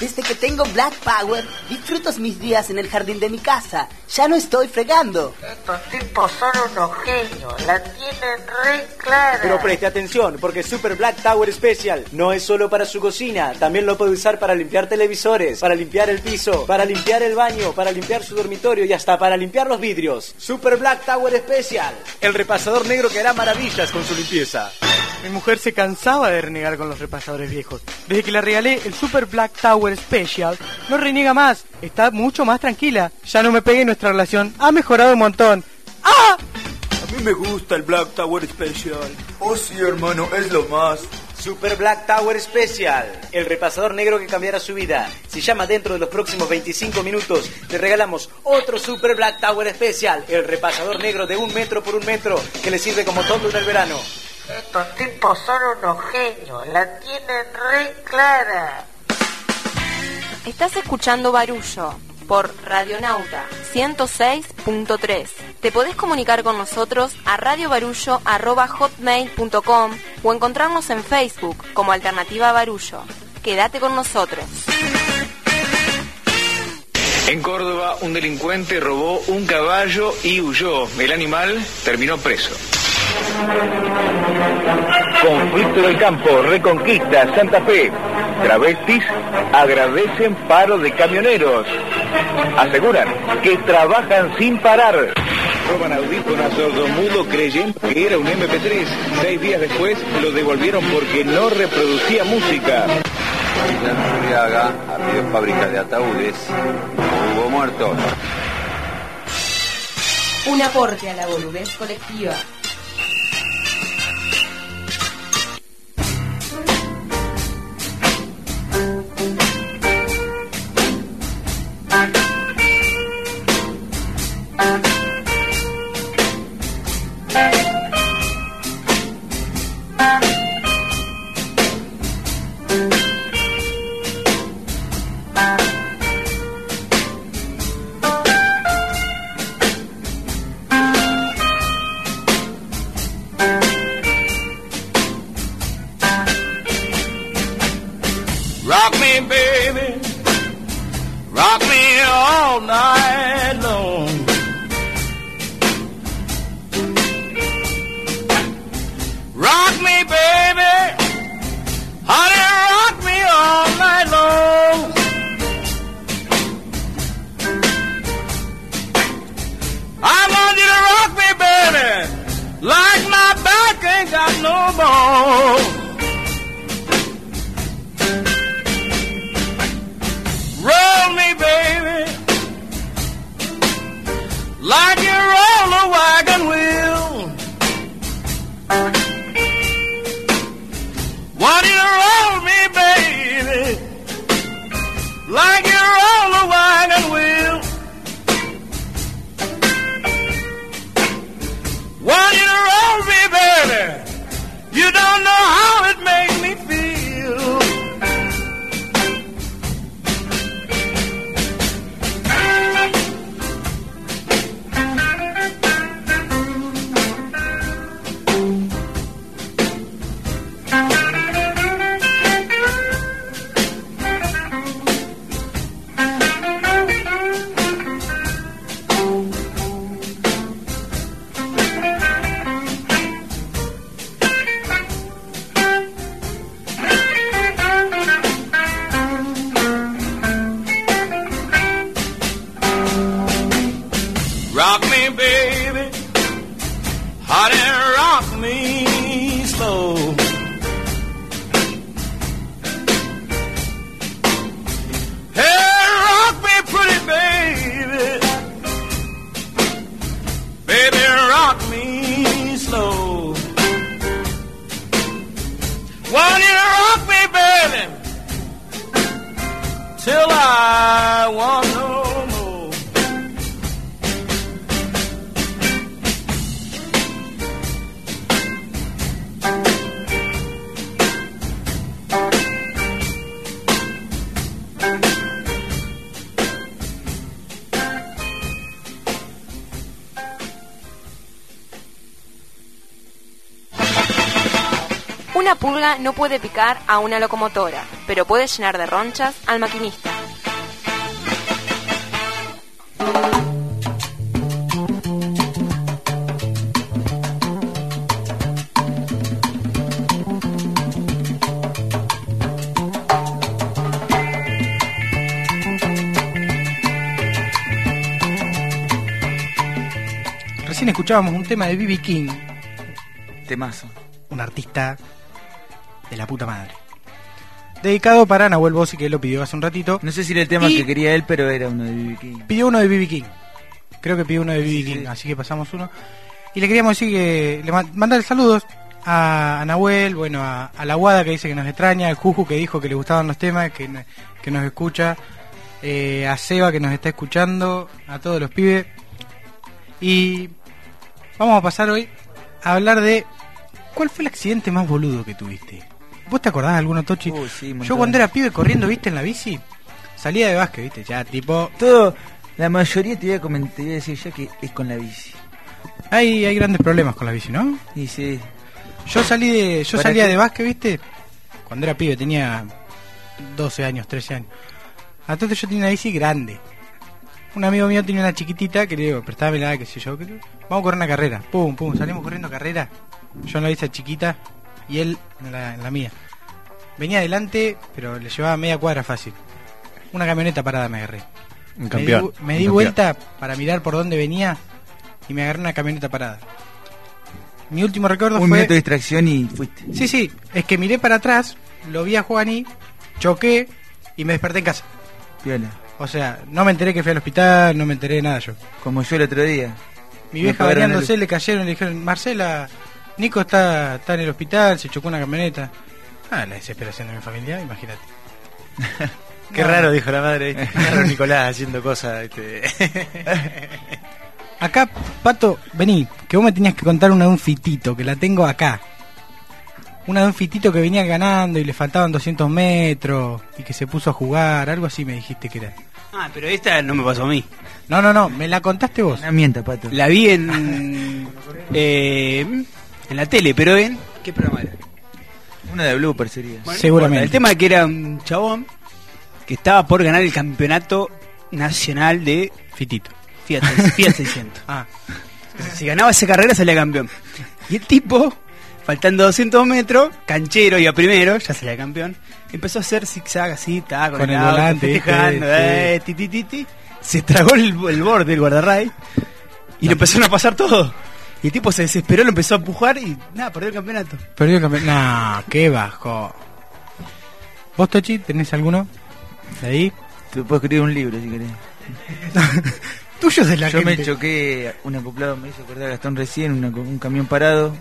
Desde que tengo Black Power, disfruto mis días en el jardín de mi casa. Ya no estoy fregando. Estos tipos son unos genios. La tienen re clara. Pero preste atención, porque Super Black Tower Special no es solo para su cocina, también lo puede usar para limpiar televisores, para limpiar el piso, para limpiar el baño, para limpiar su dormitorio y hasta para limpiar los vidrios. Super Black Tower Special, el repasador negro que hará maravillas con su limpieza. Mi mujer se cansaba de renegar con los repasadores viejos. Desde que le regalé el Super Black Tower Special, no reniega más. Está mucho más tranquila. Ya no me pegue nuestra relación ha mejorado un montón. ¡Ah! A mí me gusta el Black Tower Special. Oh sí, hermano, es lo más. Super Black Tower Special, el repasador negro que cambiará su vida. Si llama dentro de los próximos 25 minutos, le regalamos otro Super Black Tower Special, el repasador negro de un metro por un metro, que le sirve como todo en el verano. Estos tipos son unos genios. La tienen re clara. Estás escuchando Barullo por Radionauta 106.3. Te podés comunicar con nosotros a radiobarullo.hotmail.com o encontrarnos en Facebook como Alternativa Barullo. Quédate con nosotros. En Córdoba, un delincuente robó un caballo y huyó. El animal terminó preso. Conflicto del campo, Reconquista, Santa Fe. Travestis agradecen paro de camioneros. Aseguran que trabajan sin parar. roban audífonos a sordomudo creyendo que era un MP3. Seis días después lo devolvieron porque no reproducía música. Milán Zuriaga abrió fábrica de ataúdes. No hubo muertos. Un aporte a la boludez colectiva. No puede picar a una locomotora, pero puede llenar de ronchas al maquinista. Recién escuchábamos un tema de B.B. King, Temazo. un artista de la puta madre. Dedicado para Nahuel Bossi, que lo pidió hace un ratito. No sé si era el tema Y- que quería él, pero era uno de B.B. King. Pidió uno de B.B. King. Creo que pidió uno de B.B. King, así que pasamos uno. Y le queríamos decir que le ma- mandar saludos a, Nahuel, bueno, a, a la Guada que dice que nos extraña, al Juju que dijo que le gustaban los temas, que, que nos escucha, eh, a Seba que nos está escuchando, a todos los pibes. Y vamos a pasar hoy a hablar de cuál fue el accidente más boludo que tuviste. ¿Vos te acordás de alguno, Tochi? Yo cuando era pibe corriendo, viste, en la bici, salía de básquet, viste, ya tipo... Todo, la mayoría te voy a comentar, te voy a decir ya que es con la bici. Hay, hay grandes problemas con la bici, ¿no? Y sí. Yo salí de, yo ¿Para salía qué? de básquet, viste, cuando era pibe, tenía 12 años, 13 años. Entonces yo tenía una bici grande. Un amigo mío tenía una chiquitita que le digo, prestámela, qué sé yo. yo. Vamos a correr una carrera. Pum, pum, salimos corriendo carrera. Yo en la bici chiquita y él en la, en la mía. Venía adelante, pero le llevaba media cuadra fácil. Una camioneta parada me agarré. Un Me campeón, di, me un di vuelta para mirar por dónde venía. y me agarré una camioneta parada. Mi último recuerdo Un fue... minuto de distracción y fuiste. Sí, sí, es que miré para atrás, lo vi a Juani, choqué y me desperté en casa. Piola. O sea, no me enteré que fui al hospital, no me enteré de nada yo. Como yo el otro día. Mi Me vieja bañándose, le cayeron y le dijeron, Marcela, Nico está, está en el hospital, se chocó una camioneta. Ah, la desesperación de mi familia, imagínate. (laughs) Qué No. raro, dijo la madre. (laughs) Qué raro Nicolás haciendo cosas. este. (laughs) Acá, Pato, vení, que vos me tenías que contar una de un fitito, que la tengo acá. Una de un fitito que venía ganando y le faltaban 200 metros y que se puso a jugar, algo así me dijiste que era. Ah, pero esta no me pasó a mí. No, no, no, me la contaste vos. No mienta, pato. La vi en. eh, en la tele, pero en. ¿Qué programa era? Una de blooper sería. Bueno, Seguramente. El tema es que era un chabón que estaba por ganar el campeonato nacional de Fitito. Fiat, (laughs) Fiat 600. Ah, Si ganaba esa carrera salía campeón. Y el tipo, faltando 200 metros, canchero y a primero, ya salía campeón, empezó a hacer zigzag así, estaba con, Con el, el auto, volante, festejando, ¿viste? eh, ti, ti, ti, ti. se tragó el, el borde del guardarray y lo empezaron a pasar todo. Y el tipo se desesperó, lo empezó a empujar y nada, perdió el campeonato. perdió el campeonato. No, qué bajo. ¿Vos, Tochi, tenés alguno? ¿De ahí? Te puedo escribir un libro si querés. (laughs) Tuyo de la Yo me choqué, un acoplado me hizo acordar a Gastón recién, una- un camión parado.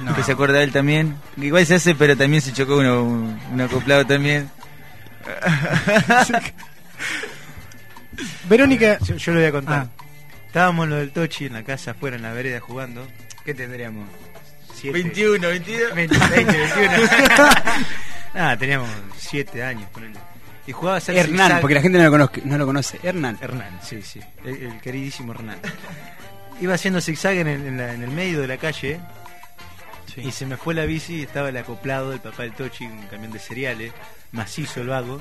No. Que se acuerda de él también. Que igual se hace, pero también se chocó uno, un, un acoplado también. (laughs) Verónica, Yo, yo lo voy a contar. Ah. Estábamos en lo del Tochi en la casa afuera en la vereda jugando. ¿Qué tendríamos? Siete. 21, 22. 20, 20, 21. ah, teníamos 7 años, ponele. Y jugaba a hacer Hernán, zigzag. porque la gente no lo, conoce, no lo conoce. Hernán. Hernán, sí, sí. El, el queridísimo Hernán. Iba haciendo zigzag en el, en la- en el medio de la calle. Y se me fue la bici y estaba el acoplado del papá del Tochi, un camión de cereales, macizo el vago.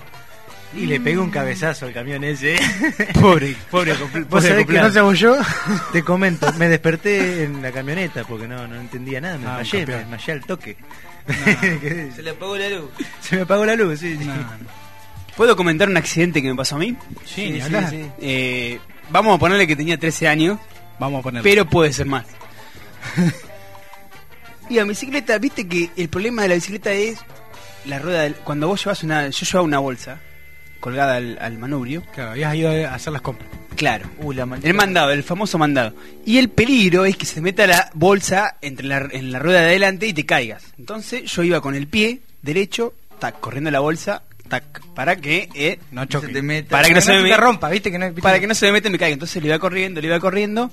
Y le pegué un cabezazo al camión ese. (laughs) Pobre, pobre, acopl- ¿Vos pobre sabés que no se abolló? Te comento, me desperté en la camioneta porque no, no entendía nada, me Ah, desmayé, me desmayé al toque. (laughs) Se le apagó la luz. Se me apagó la luz, sí. sí. ¿Puedo comentar un accidente que me pasó a mí? Sí, ni hablar. Eh, vamos a ponerle que tenía 13 años, Vamos a ponerlo. pero puede ser más. (laughs) y la bicicleta, viste que el problema de la bicicleta es la rueda. del- cuando vos llevas una. Yo llevaba una bolsa colgada al, al manubrio. Claro, habías ido a hacer las compras. Claro. Uh, la El mandado, el famoso mandado. Y el peligro es que se meta la bolsa entre la, en la rueda de adelante y te caigas. Entonces yo iba con el pie derecho, tac, corriendo la bolsa, tac, para que eh, No Se choque. te meta. para que no se te me- rompa, ¿viste? Que no, viste para que no se me meta y me caiga. Entonces le iba corriendo, le iba corriendo.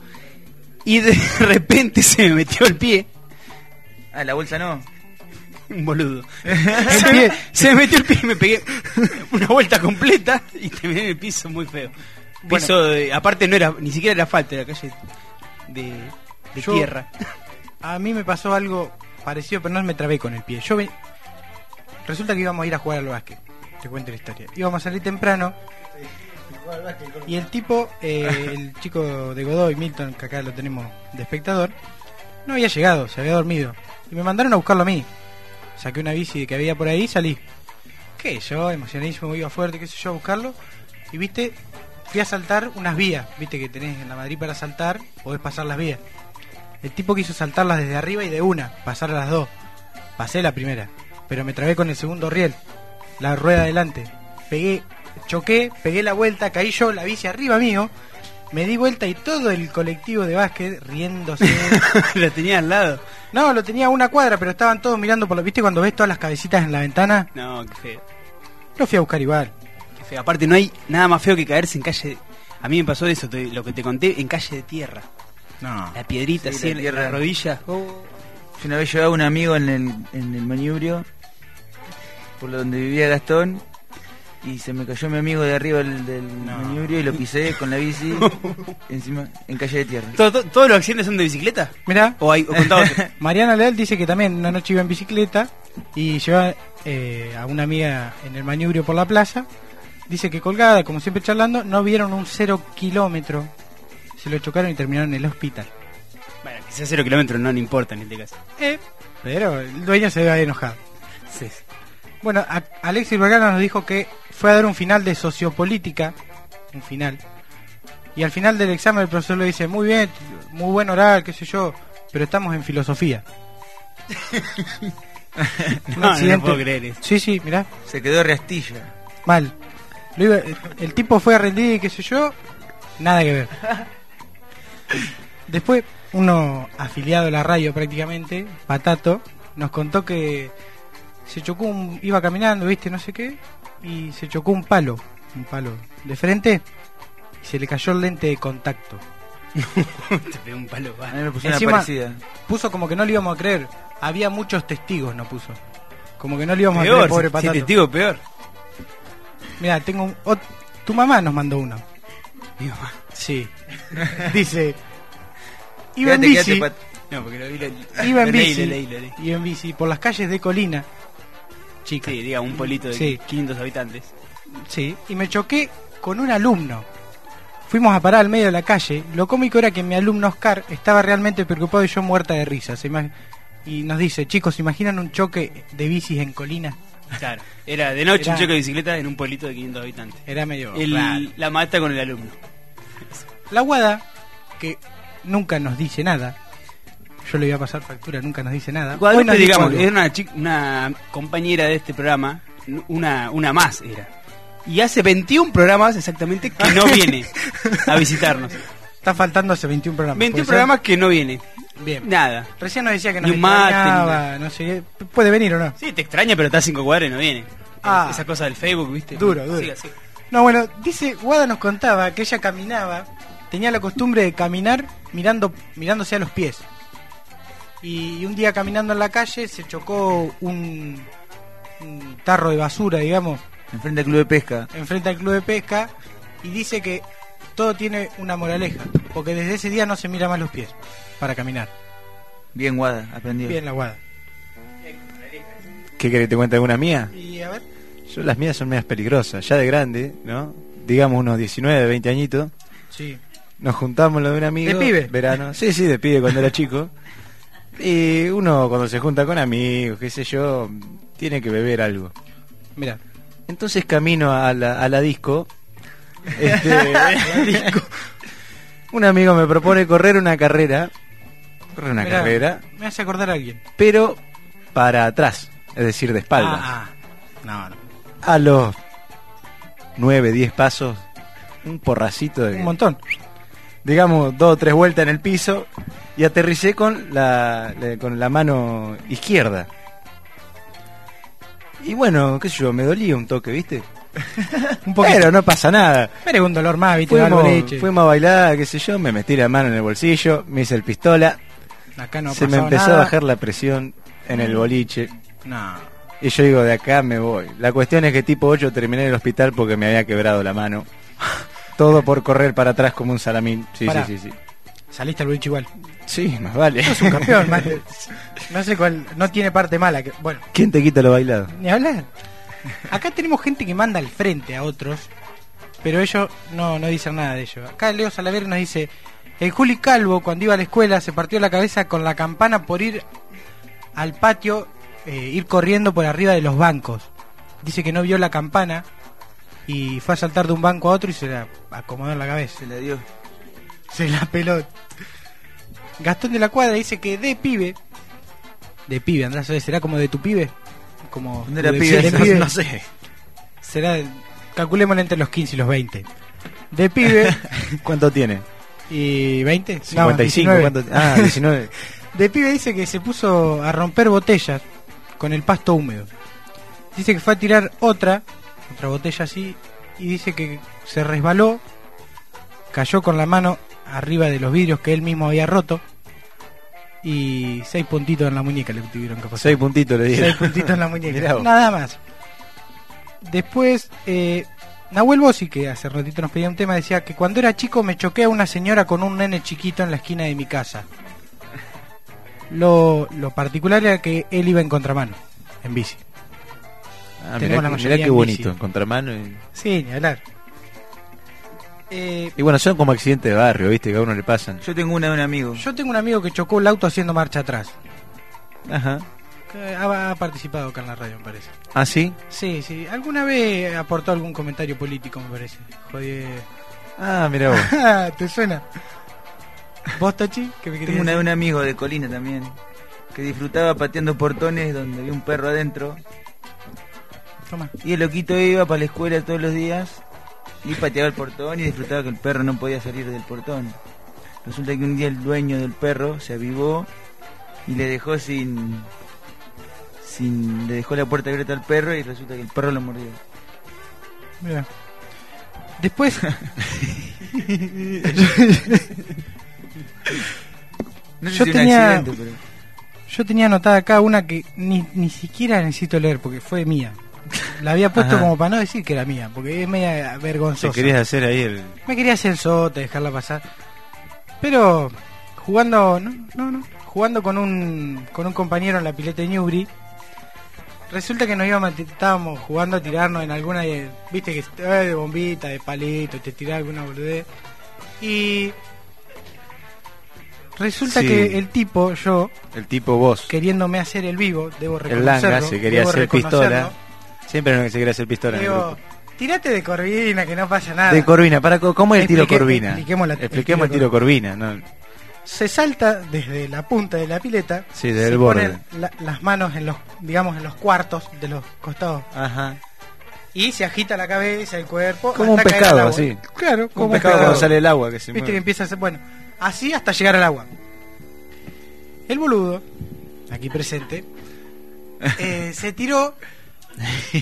Y de (laughs) repente se me metió el pie. Ah, la bolsa no. Un boludo. (laughs) se, me, se me metió el pie y me pegué una vuelta completa y terminé en el piso muy feo. Piso, de- aparte no era, ni siquiera era asfalto, era calle de, de Yo- tierra. (laughs) A mí me pasó algo parecido, pero no me trabé con el pie. Yo Resulta que íbamos a ir a jugar al básquet. Te cuento la historia. Íbamos a salir temprano. Y el tipo, eh, el (laughs) chico de Godoy, Milton, que acá lo tenemos de espectador, no había llegado, se había dormido. Y me mandaron a buscarlo a mí. Saqué una bici que había por ahí salí. ¿Qué? Yo, emocionadísimo, iba fuerte, qué sé yo, a buscarlo. Y viste, fui a saltar unas vías. Viste que tenés en la Madrid para saltar, podés pasar las vías. El tipo quiso saltarlas desde arriba y de una, pasar las dos. Pasé la primera, pero me trabé con el segundo riel, la rueda adelante. Pegué, choqué, pegué la vuelta, caí yo, la bici arriba mío. Me di vuelta y todo el colectivo de básquet riéndose. (laughs) Lo tenía al lado. No, lo tenía a una cuadra, pero estaban todos mirando por lo. ¿Viste cuando ves todas las cabecitas en la ventana? No, qué feo. Lo fui a buscar igual. Qué feo. Aparte no hay nada más feo que caerse en calle. A mí me pasó eso, te- lo que te conté, en calle de tierra. No. La piedrita Sí, así la en tierra. la rodilla. Yo una vez llevaba a un amigo en el, en el manubrio, por donde vivía Gastón, y se me cayó mi amigo de arriba del, del manubrio y lo pisé con la bici (laughs) encima en calle de tierra. ¿Todo- todo- ¿Todos los accidentes son de bicicleta? Mirá, ¿O, hay, o? (laughs) Mariana Leal dice que también una noche iba en bicicleta y lleva eh, a una amiga en el manubrio por la plaza. Dice que colgada, como siempre charlando, no vieron un cero kilómetro. Se lo chocaron y terminaron en el hospital. bueno, quizás cero kilómetros no le importa en este caso. Eh, pero el dueño se ve enojado. Sí. Bueno, Alexis Vergara nos dijo que fue a dar un final de sociopolítica, un final. Y al final del examen el profesor le dice, muy bien, muy buen oral, qué sé yo, pero estamos en filosofía. (laughs) Un No, no lo puedo creer eso. Sí, sí, mirá. Se quedó reastilla. Mal. Lo iba- el tipo fue a rendir y qué sé yo, nada que ver. (laughs) Después, uno afiliado a la radio prácticamente, Patato, nos contó que se chocó un, iba caminando, viste, no sé qué, y se chocó un palo, un palo de frente, y se le cayó el lente de contacto. (laughs) Te pegó un palo. va. A mí me pusieron Encima, una parecida. puso como que no le íbamos a creer. Había muchos testigos, no puso. Como que no le íbamos a Peor, creer, pobre si- si Patato. testigo, peor. Mira, tengo un, ot- tu mamá nos mandó uno. Mi mamá. Sí. (laughs) Dice, iba en quédate, bici, No, porque lo vi. Iba en leí, bici, leí, leí. iba en bici por las calles de Colina, chica. Sí, diga, un polito de Sí. 500 habitantes. Sí, y me choqué con un alumno. Fuimos a parar al medio de la calle. Lo cómico era que mi alumno Oscar estaba realmente preocupado y yo muerta de risa. Se Y nos dice, chicos, ¿se imaginan un choque de bicis en Colina? (laughs) Claro. Era de noche Era- un choque de bicicleta en un pueblito de 500 habitantes. Era medio El- la maestra con el alumno. La Guada, que nunca nos dice nada. Yo le voy a pasar factura, nunca nos dice nada. Guadalupe, digamos, era una, chica, una compañera de este programa, una, una más era. Y hace 21 programas exactamente que no (laughs) viene a visitarnos. Está faltando hace 21 programas. 21 ¿puede ser? programas que no viene. Bien. Nada. Recién nos decía que nos extrañaba, no sé. ¿Puede venir o no? Sí, te extraña, pero está a 5 cuadras y no viene. Ah. Esa cosa del Facebook, ¿viste? Duro, duro. Sí, así. No, bueno, dice, Guada nos contaba que ella caminaba, tenía la costumbre de caminar mirando, mirándose a los pies. Y un día caminando en la calle se chocó un, un tarro de basura, digamos, Enfrente del club de pesca. enfrente al club de pesca y dice que todo tiene una moraleja, porque desde ese día no se mira más los pies para caminar. Bien guada, aprendió. Bien la Guada. ¿Qué querés que te cuente alguna mía? Y a ver, Yo las mías son medias peligrosas, ya de grande, ¿no? Digamos unos 19, 20 añitos. sí. Nos juntamos lo de un amigo. ¿De pibe? Verano. Sí, sí, de pibe cuando era chico. (laughs) Y uno cuando se junta con amigos, qué sé yo, tiene que beber algo. Mira, Entonces camino a la, a la disco. (laughs) Este, un amigo me propone correr una carrera. Correr una mirá, carrera, me hace acordar a alguien. pero para atrás, es decir, de espalda. Ah, ah. No, no. A los 9, 10 pasos, un porracito de. Un montón. Digamos, dos o tres vueltas en el piso y aterricé con la, con la mano izquierda. Y bueno, qué sé yo, me dolía un toque, ¿viste? (laughs) Un poquito. Pero no pasa nada. Pero es un dolor más, viste, Fuimos, fuimos a bailar, qué sé yo, me metí la mano en el bolsillo, me hice el pistola, Acá no se me empezó nada. a bajar la presión en el boliche. No. Y yo digo, de acá me voy. La cuestión es que tipo 8 terminé en el hospital porque me había quebrado la mano. (laughs) Todo por correr para atrás como un salamín. Sí, Pará. sí, sí, sí. Saliste al boliche igual. Sí, más vale. Sos un campeón, man. (laughs) No sé cuál. No tiene parte mala. Que, bueno, ¿Quién te quita lo bailado? ni hablar. Acá tenemos gente que manda al frente a otros, pero ellos no, no dicen nada de ello. Acá Leo Salaver nos dice: El Juli Calvo, cuando iba a la escuela, se partió la cabeza con la campana por ir al patio, eh, ir corriendo por arriba de los bancos. Dice que no vio la campana y fue a saltar de un banco a otro y se la acomodó en la cabeza. Se la dio. Se la peló. Gastón de la Cuadra dice que de pibe. De pibe, Andrés, ¿será como de tu pibe? Como ¿Dónde era (laughs) de pibe? de No- pibe. no sé. Será, calculémosle entre los (laughs) 15 y los 20. De pibe ¿Cuánto tiene? y 20. No, 55. 19. ¿cuánto? Ah, 19. (laughs) De pibe dice que se puso a romper botellas con el pasto húmedo. Dice que fue a tirar otra, otra botella así, y dice que se resbaló, cayó con la mano arriba de los vidrios que él mismo había roto, y seis puntitos en la muñeca le tuvieron que pasar. Seis puntitos le dieron. Seis puntitos en la (laughs) muñeca. Nada más. Después, eh, Nahuel Bossi, que hace ratito nos pedía un tema, decía que cuando era chico me choqué a una señora con un nene chiquito en la esquina de mi casa. Lo, lo particular era que él iba en contramano, en bici. Ah, Tenemos mirá, la que- mayoría mirá qué en bonito, bici. en contramano. Y... Sí, ni hablar. Eh, y bueno, son como accidentes de barrio, ¿viste? Que a uno le pasan. Yo tengo una de un amigo. yo tengo un amigo que chocó el auto haciendo marcha atrás. Ajá. Que ha, ha participado acá en la radio, me parece. ¿Ah, sí? Sí, sí. Alguna vez aportó algún comentario político, me parece. Joder. Ah, mira vos. (laughs) ¿Te suena? ¿Vos, Tochi? ¿Qué me querías Tengo una- decir? un amigo de Colina también que disfrutaba pateando portones donde había un perro adentro. Toma. Y el loquito iba para la escuela todos los días y pateaba el portón y disfrutaba que el perro no podía salir del portón. Resulta que un día el dueño del perro se avivó y le dejó sin. sin le dejó la puerta abierta al perro y resulta que el perro lo mordió. Mira. Después. (laughs) No sé yo si un tenía. accidente, pero- Yo tenía anotada acá una que ni, ni siquiera necesito leer porque fue mía. La había puesto Ajá. como para no decir que era mía, porque es media vergonzosa. Te querías hacer ahí el. Me quería hacer el sote, dejarla pasar. Pero jugando, no, no, no, jugando con un con un compañero en la pileta de Newbury, resulta que nos íbamos, a- estábamos jugando a tirarnos en alguna, de- viste que eh, de bombita, de palito, te tiraba alguna boludez. Y resulta Sí. que el tipo, yo, El tipo vos. queriéndome hacer el vivo, debo El reconocerlo. langa se quería hacer pistola. Siempre no se quería hacer pistola. en el Digo, grupo. tirate de Corvina, que no pasa nada. De Corvina, para ¿cómo es el tiro Explique- Corvina? expliquemos la- Expliquemos el tiro Corvina, ¿no? se salta desde la punta de la pileta, Sí, desde se el borde. ponen la- las manos en los, digamos, en los cuartos de los costados Ajá. y se agita la cabeza, el cuerpo, Como un hasta caer pescado, al agua. así. Claro, como un pescado cuando sale el agua que se Viste mueve. que empieza a ser bueno, así hasta llegar al agua. El boludo, aquí presente, (laughs) eh, se tiró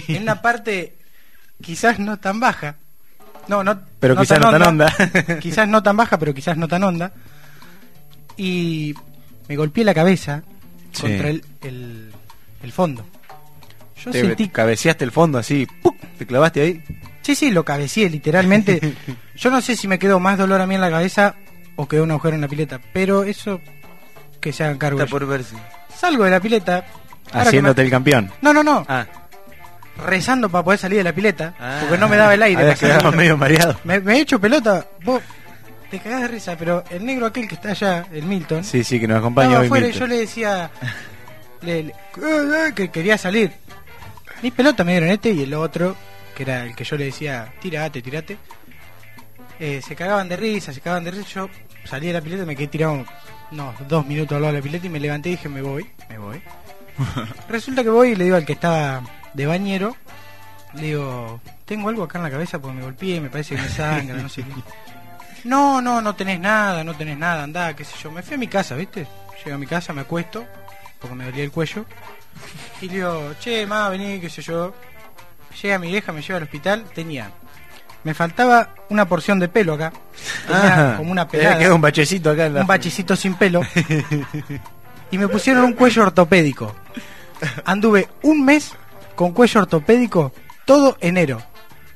en una parte quizás no tan baja. No, no, Pero quizás no tan honda. (laughs) quizás no tan baja, pero quizás no tan honda. Y me golpeé la cabeza Sí. contra el, el, el fondo. Yo Te sentí cabeceaste el fondo así, te clavaste ahí. Sí, sí, lo cabeceé literalmente. (laughs) Yo no sé si me quedó más dolor a mí en la cabeza o quedó un agujero en la pileta, pero eso que se hagan cargo. Está por verse. Salgo de la pileta. Haciéndote me- el campeón. No, no, no. Ah. Rezando para poder salir de la pileta, porque no me daba el aire. Quedado (laughs) medio mareado. Me, me he hecho pelota. Vos te cagás de risa, pero el negro aquel que está allá, el Milton, Sí, sí, que nos acompaña hoy. afuera y yo le decía le- le- eh, eh, que quería salir. Ni pelota me dieron este y el otro, que era el que yo le decía, tirate, tirate. Eh, se cagaban de risa, se cagaban de risa. Yo salí de la pileta, me quedé tirado unos dos minutos al lado de la pileta y me levanté y dije, me voy, me voy. (laughs) Resulta que voy y le digo al que estaba de bañero, le digo, tengo algo acá en la cabeza porque me golpeé, me parece que me sangra, no sé qué. (laughs) No, no, no tenés nada, no tenés nada, andá, qué sé yo. Me fui a mi casa, ¿viste? Llego a mi casa, me acuesto, porque me dolía el cuello. Y le digo, che, ma, vení, qué sé yo. Llega mi vieja, me lleva al hospital, tenía... Me faltaba una porción de pelo acá. Tenía Ah, como una había pelada. quedado un bachecito acá en la- Un bachecito sin pelo. (laughs) y me pusieron un cuello ortopédico. Anduve un mes con cuello ortopédico todo enero.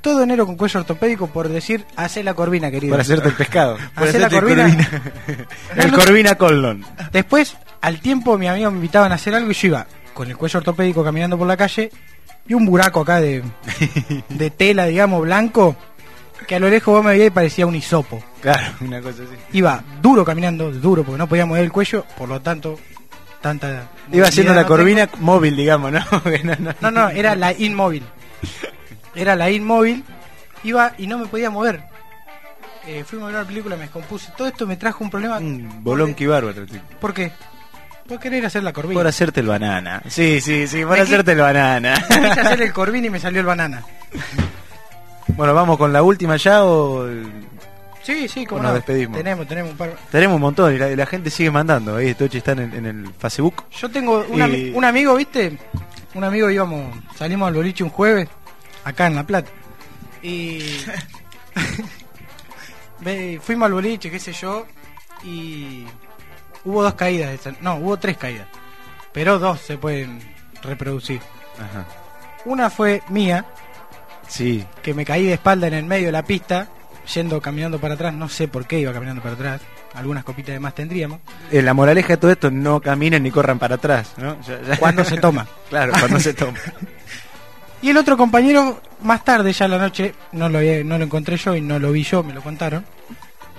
Todo enero con cuello ortopédico por decir, hace la corvina, querido. Por hacerte el pescado. (laughs) Hacé la el corvina. (laughs) El Corvina Colon. Después, al tiempo, mi amigo me invitaban a hacer algo y yo iba con el cuello ortopédico caminando por la calle y un buraco acá de, (laughs) de tela, digamos, blanco, que a lo lejos vos me veías y parecía un hisopo. Claro, una cosa así. Iba duro caminando, duro, porque no podía mover el cuello, por lo tanto, tanta... Iba haciendo la no corvina tengo. móvil, digamos, ¿no? (laughs) No, no. No, no, era la inmóvil. Era la inmóvil. Iba y no me podía mover. Eh, fuimos a ver una película, me descompuse. Todo esto me trajo un problema. Bolón que bárbaro. tío. ¿Por qué? Por querer hacer la corvina. Por hacerte el banana. Sí, sí, sí, por Me hacerte el banana. Quise hacer el corvina y me salió el banana. (laughs) Bueno, vamos con la última ya o Sí, sí, como nos no. despedimos. Tenemos, tenemos un par. tenemos un montón y la, gente sigue mandando. Ahí Tochi está en el, en el Facebook. Yo tengo un, ami- Y- un amigo, ¿viste? Un amigo íbamos, salimos al boliche un jueves, acá en La Plata. Y (laughs) fuimos al boliche, qué sé yo, y hubo dos caídas, de esa- no, hubo tres caídas, pero dos se pueden reproducir. Ajá. Una fue mía, Sí. que me caí de espalda en el medio de la pista, yendo caminando para atrás, no sé por qué iba caminando para atrás, algunas copitas de más tendríamos. Eh, la moraleja de todo esto, no caminen ni corran para atrás, ¿no? Ya- ya- Cuando se toma. (laughs) claro, cuando se toma. (laughs) Y el otro compañero, más tarde, ya en la noche, no lo, no lo encontré yo y no lo vi yo, me lo contaron.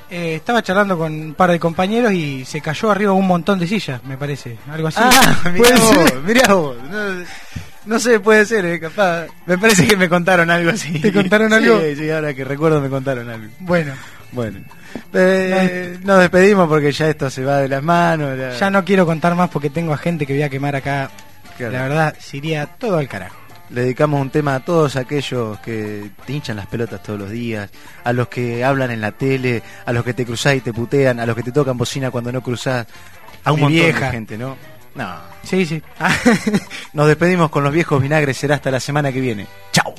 eh, estaba charlando con un par de compañeros y se cayó arriba un montón de sillas, me parece. Algo así. Ah, (laughs) mirá vos, mirá vos. No, no sé, puede ser, eh, capaz. Me parece que me contaron algo así. ¿Te contaron (laughs) algo? Sí, sí, ahora que recuerdo me contaron algo. Bueno. Bueno. Eh, nos despedimos porque ya esto se va de las manos. la- Ya no quiero contar más porque tengo a gente que voy a quemar acá. Claro. La verdad, se iría todo al carajo. Le dedicamos un tema a todos aquellos que te hinchan las pelotas todos los días, a los que hablan en la tele, a los que te cruzás y te putean, a los que te tocan bocina cuando no cruzás, a un Mi montón vieja. de gente, ¿no? No. Sí, sí. (laughs) Nos despedimos con los viejos vinagres, será hasta la semana que viene. Chao.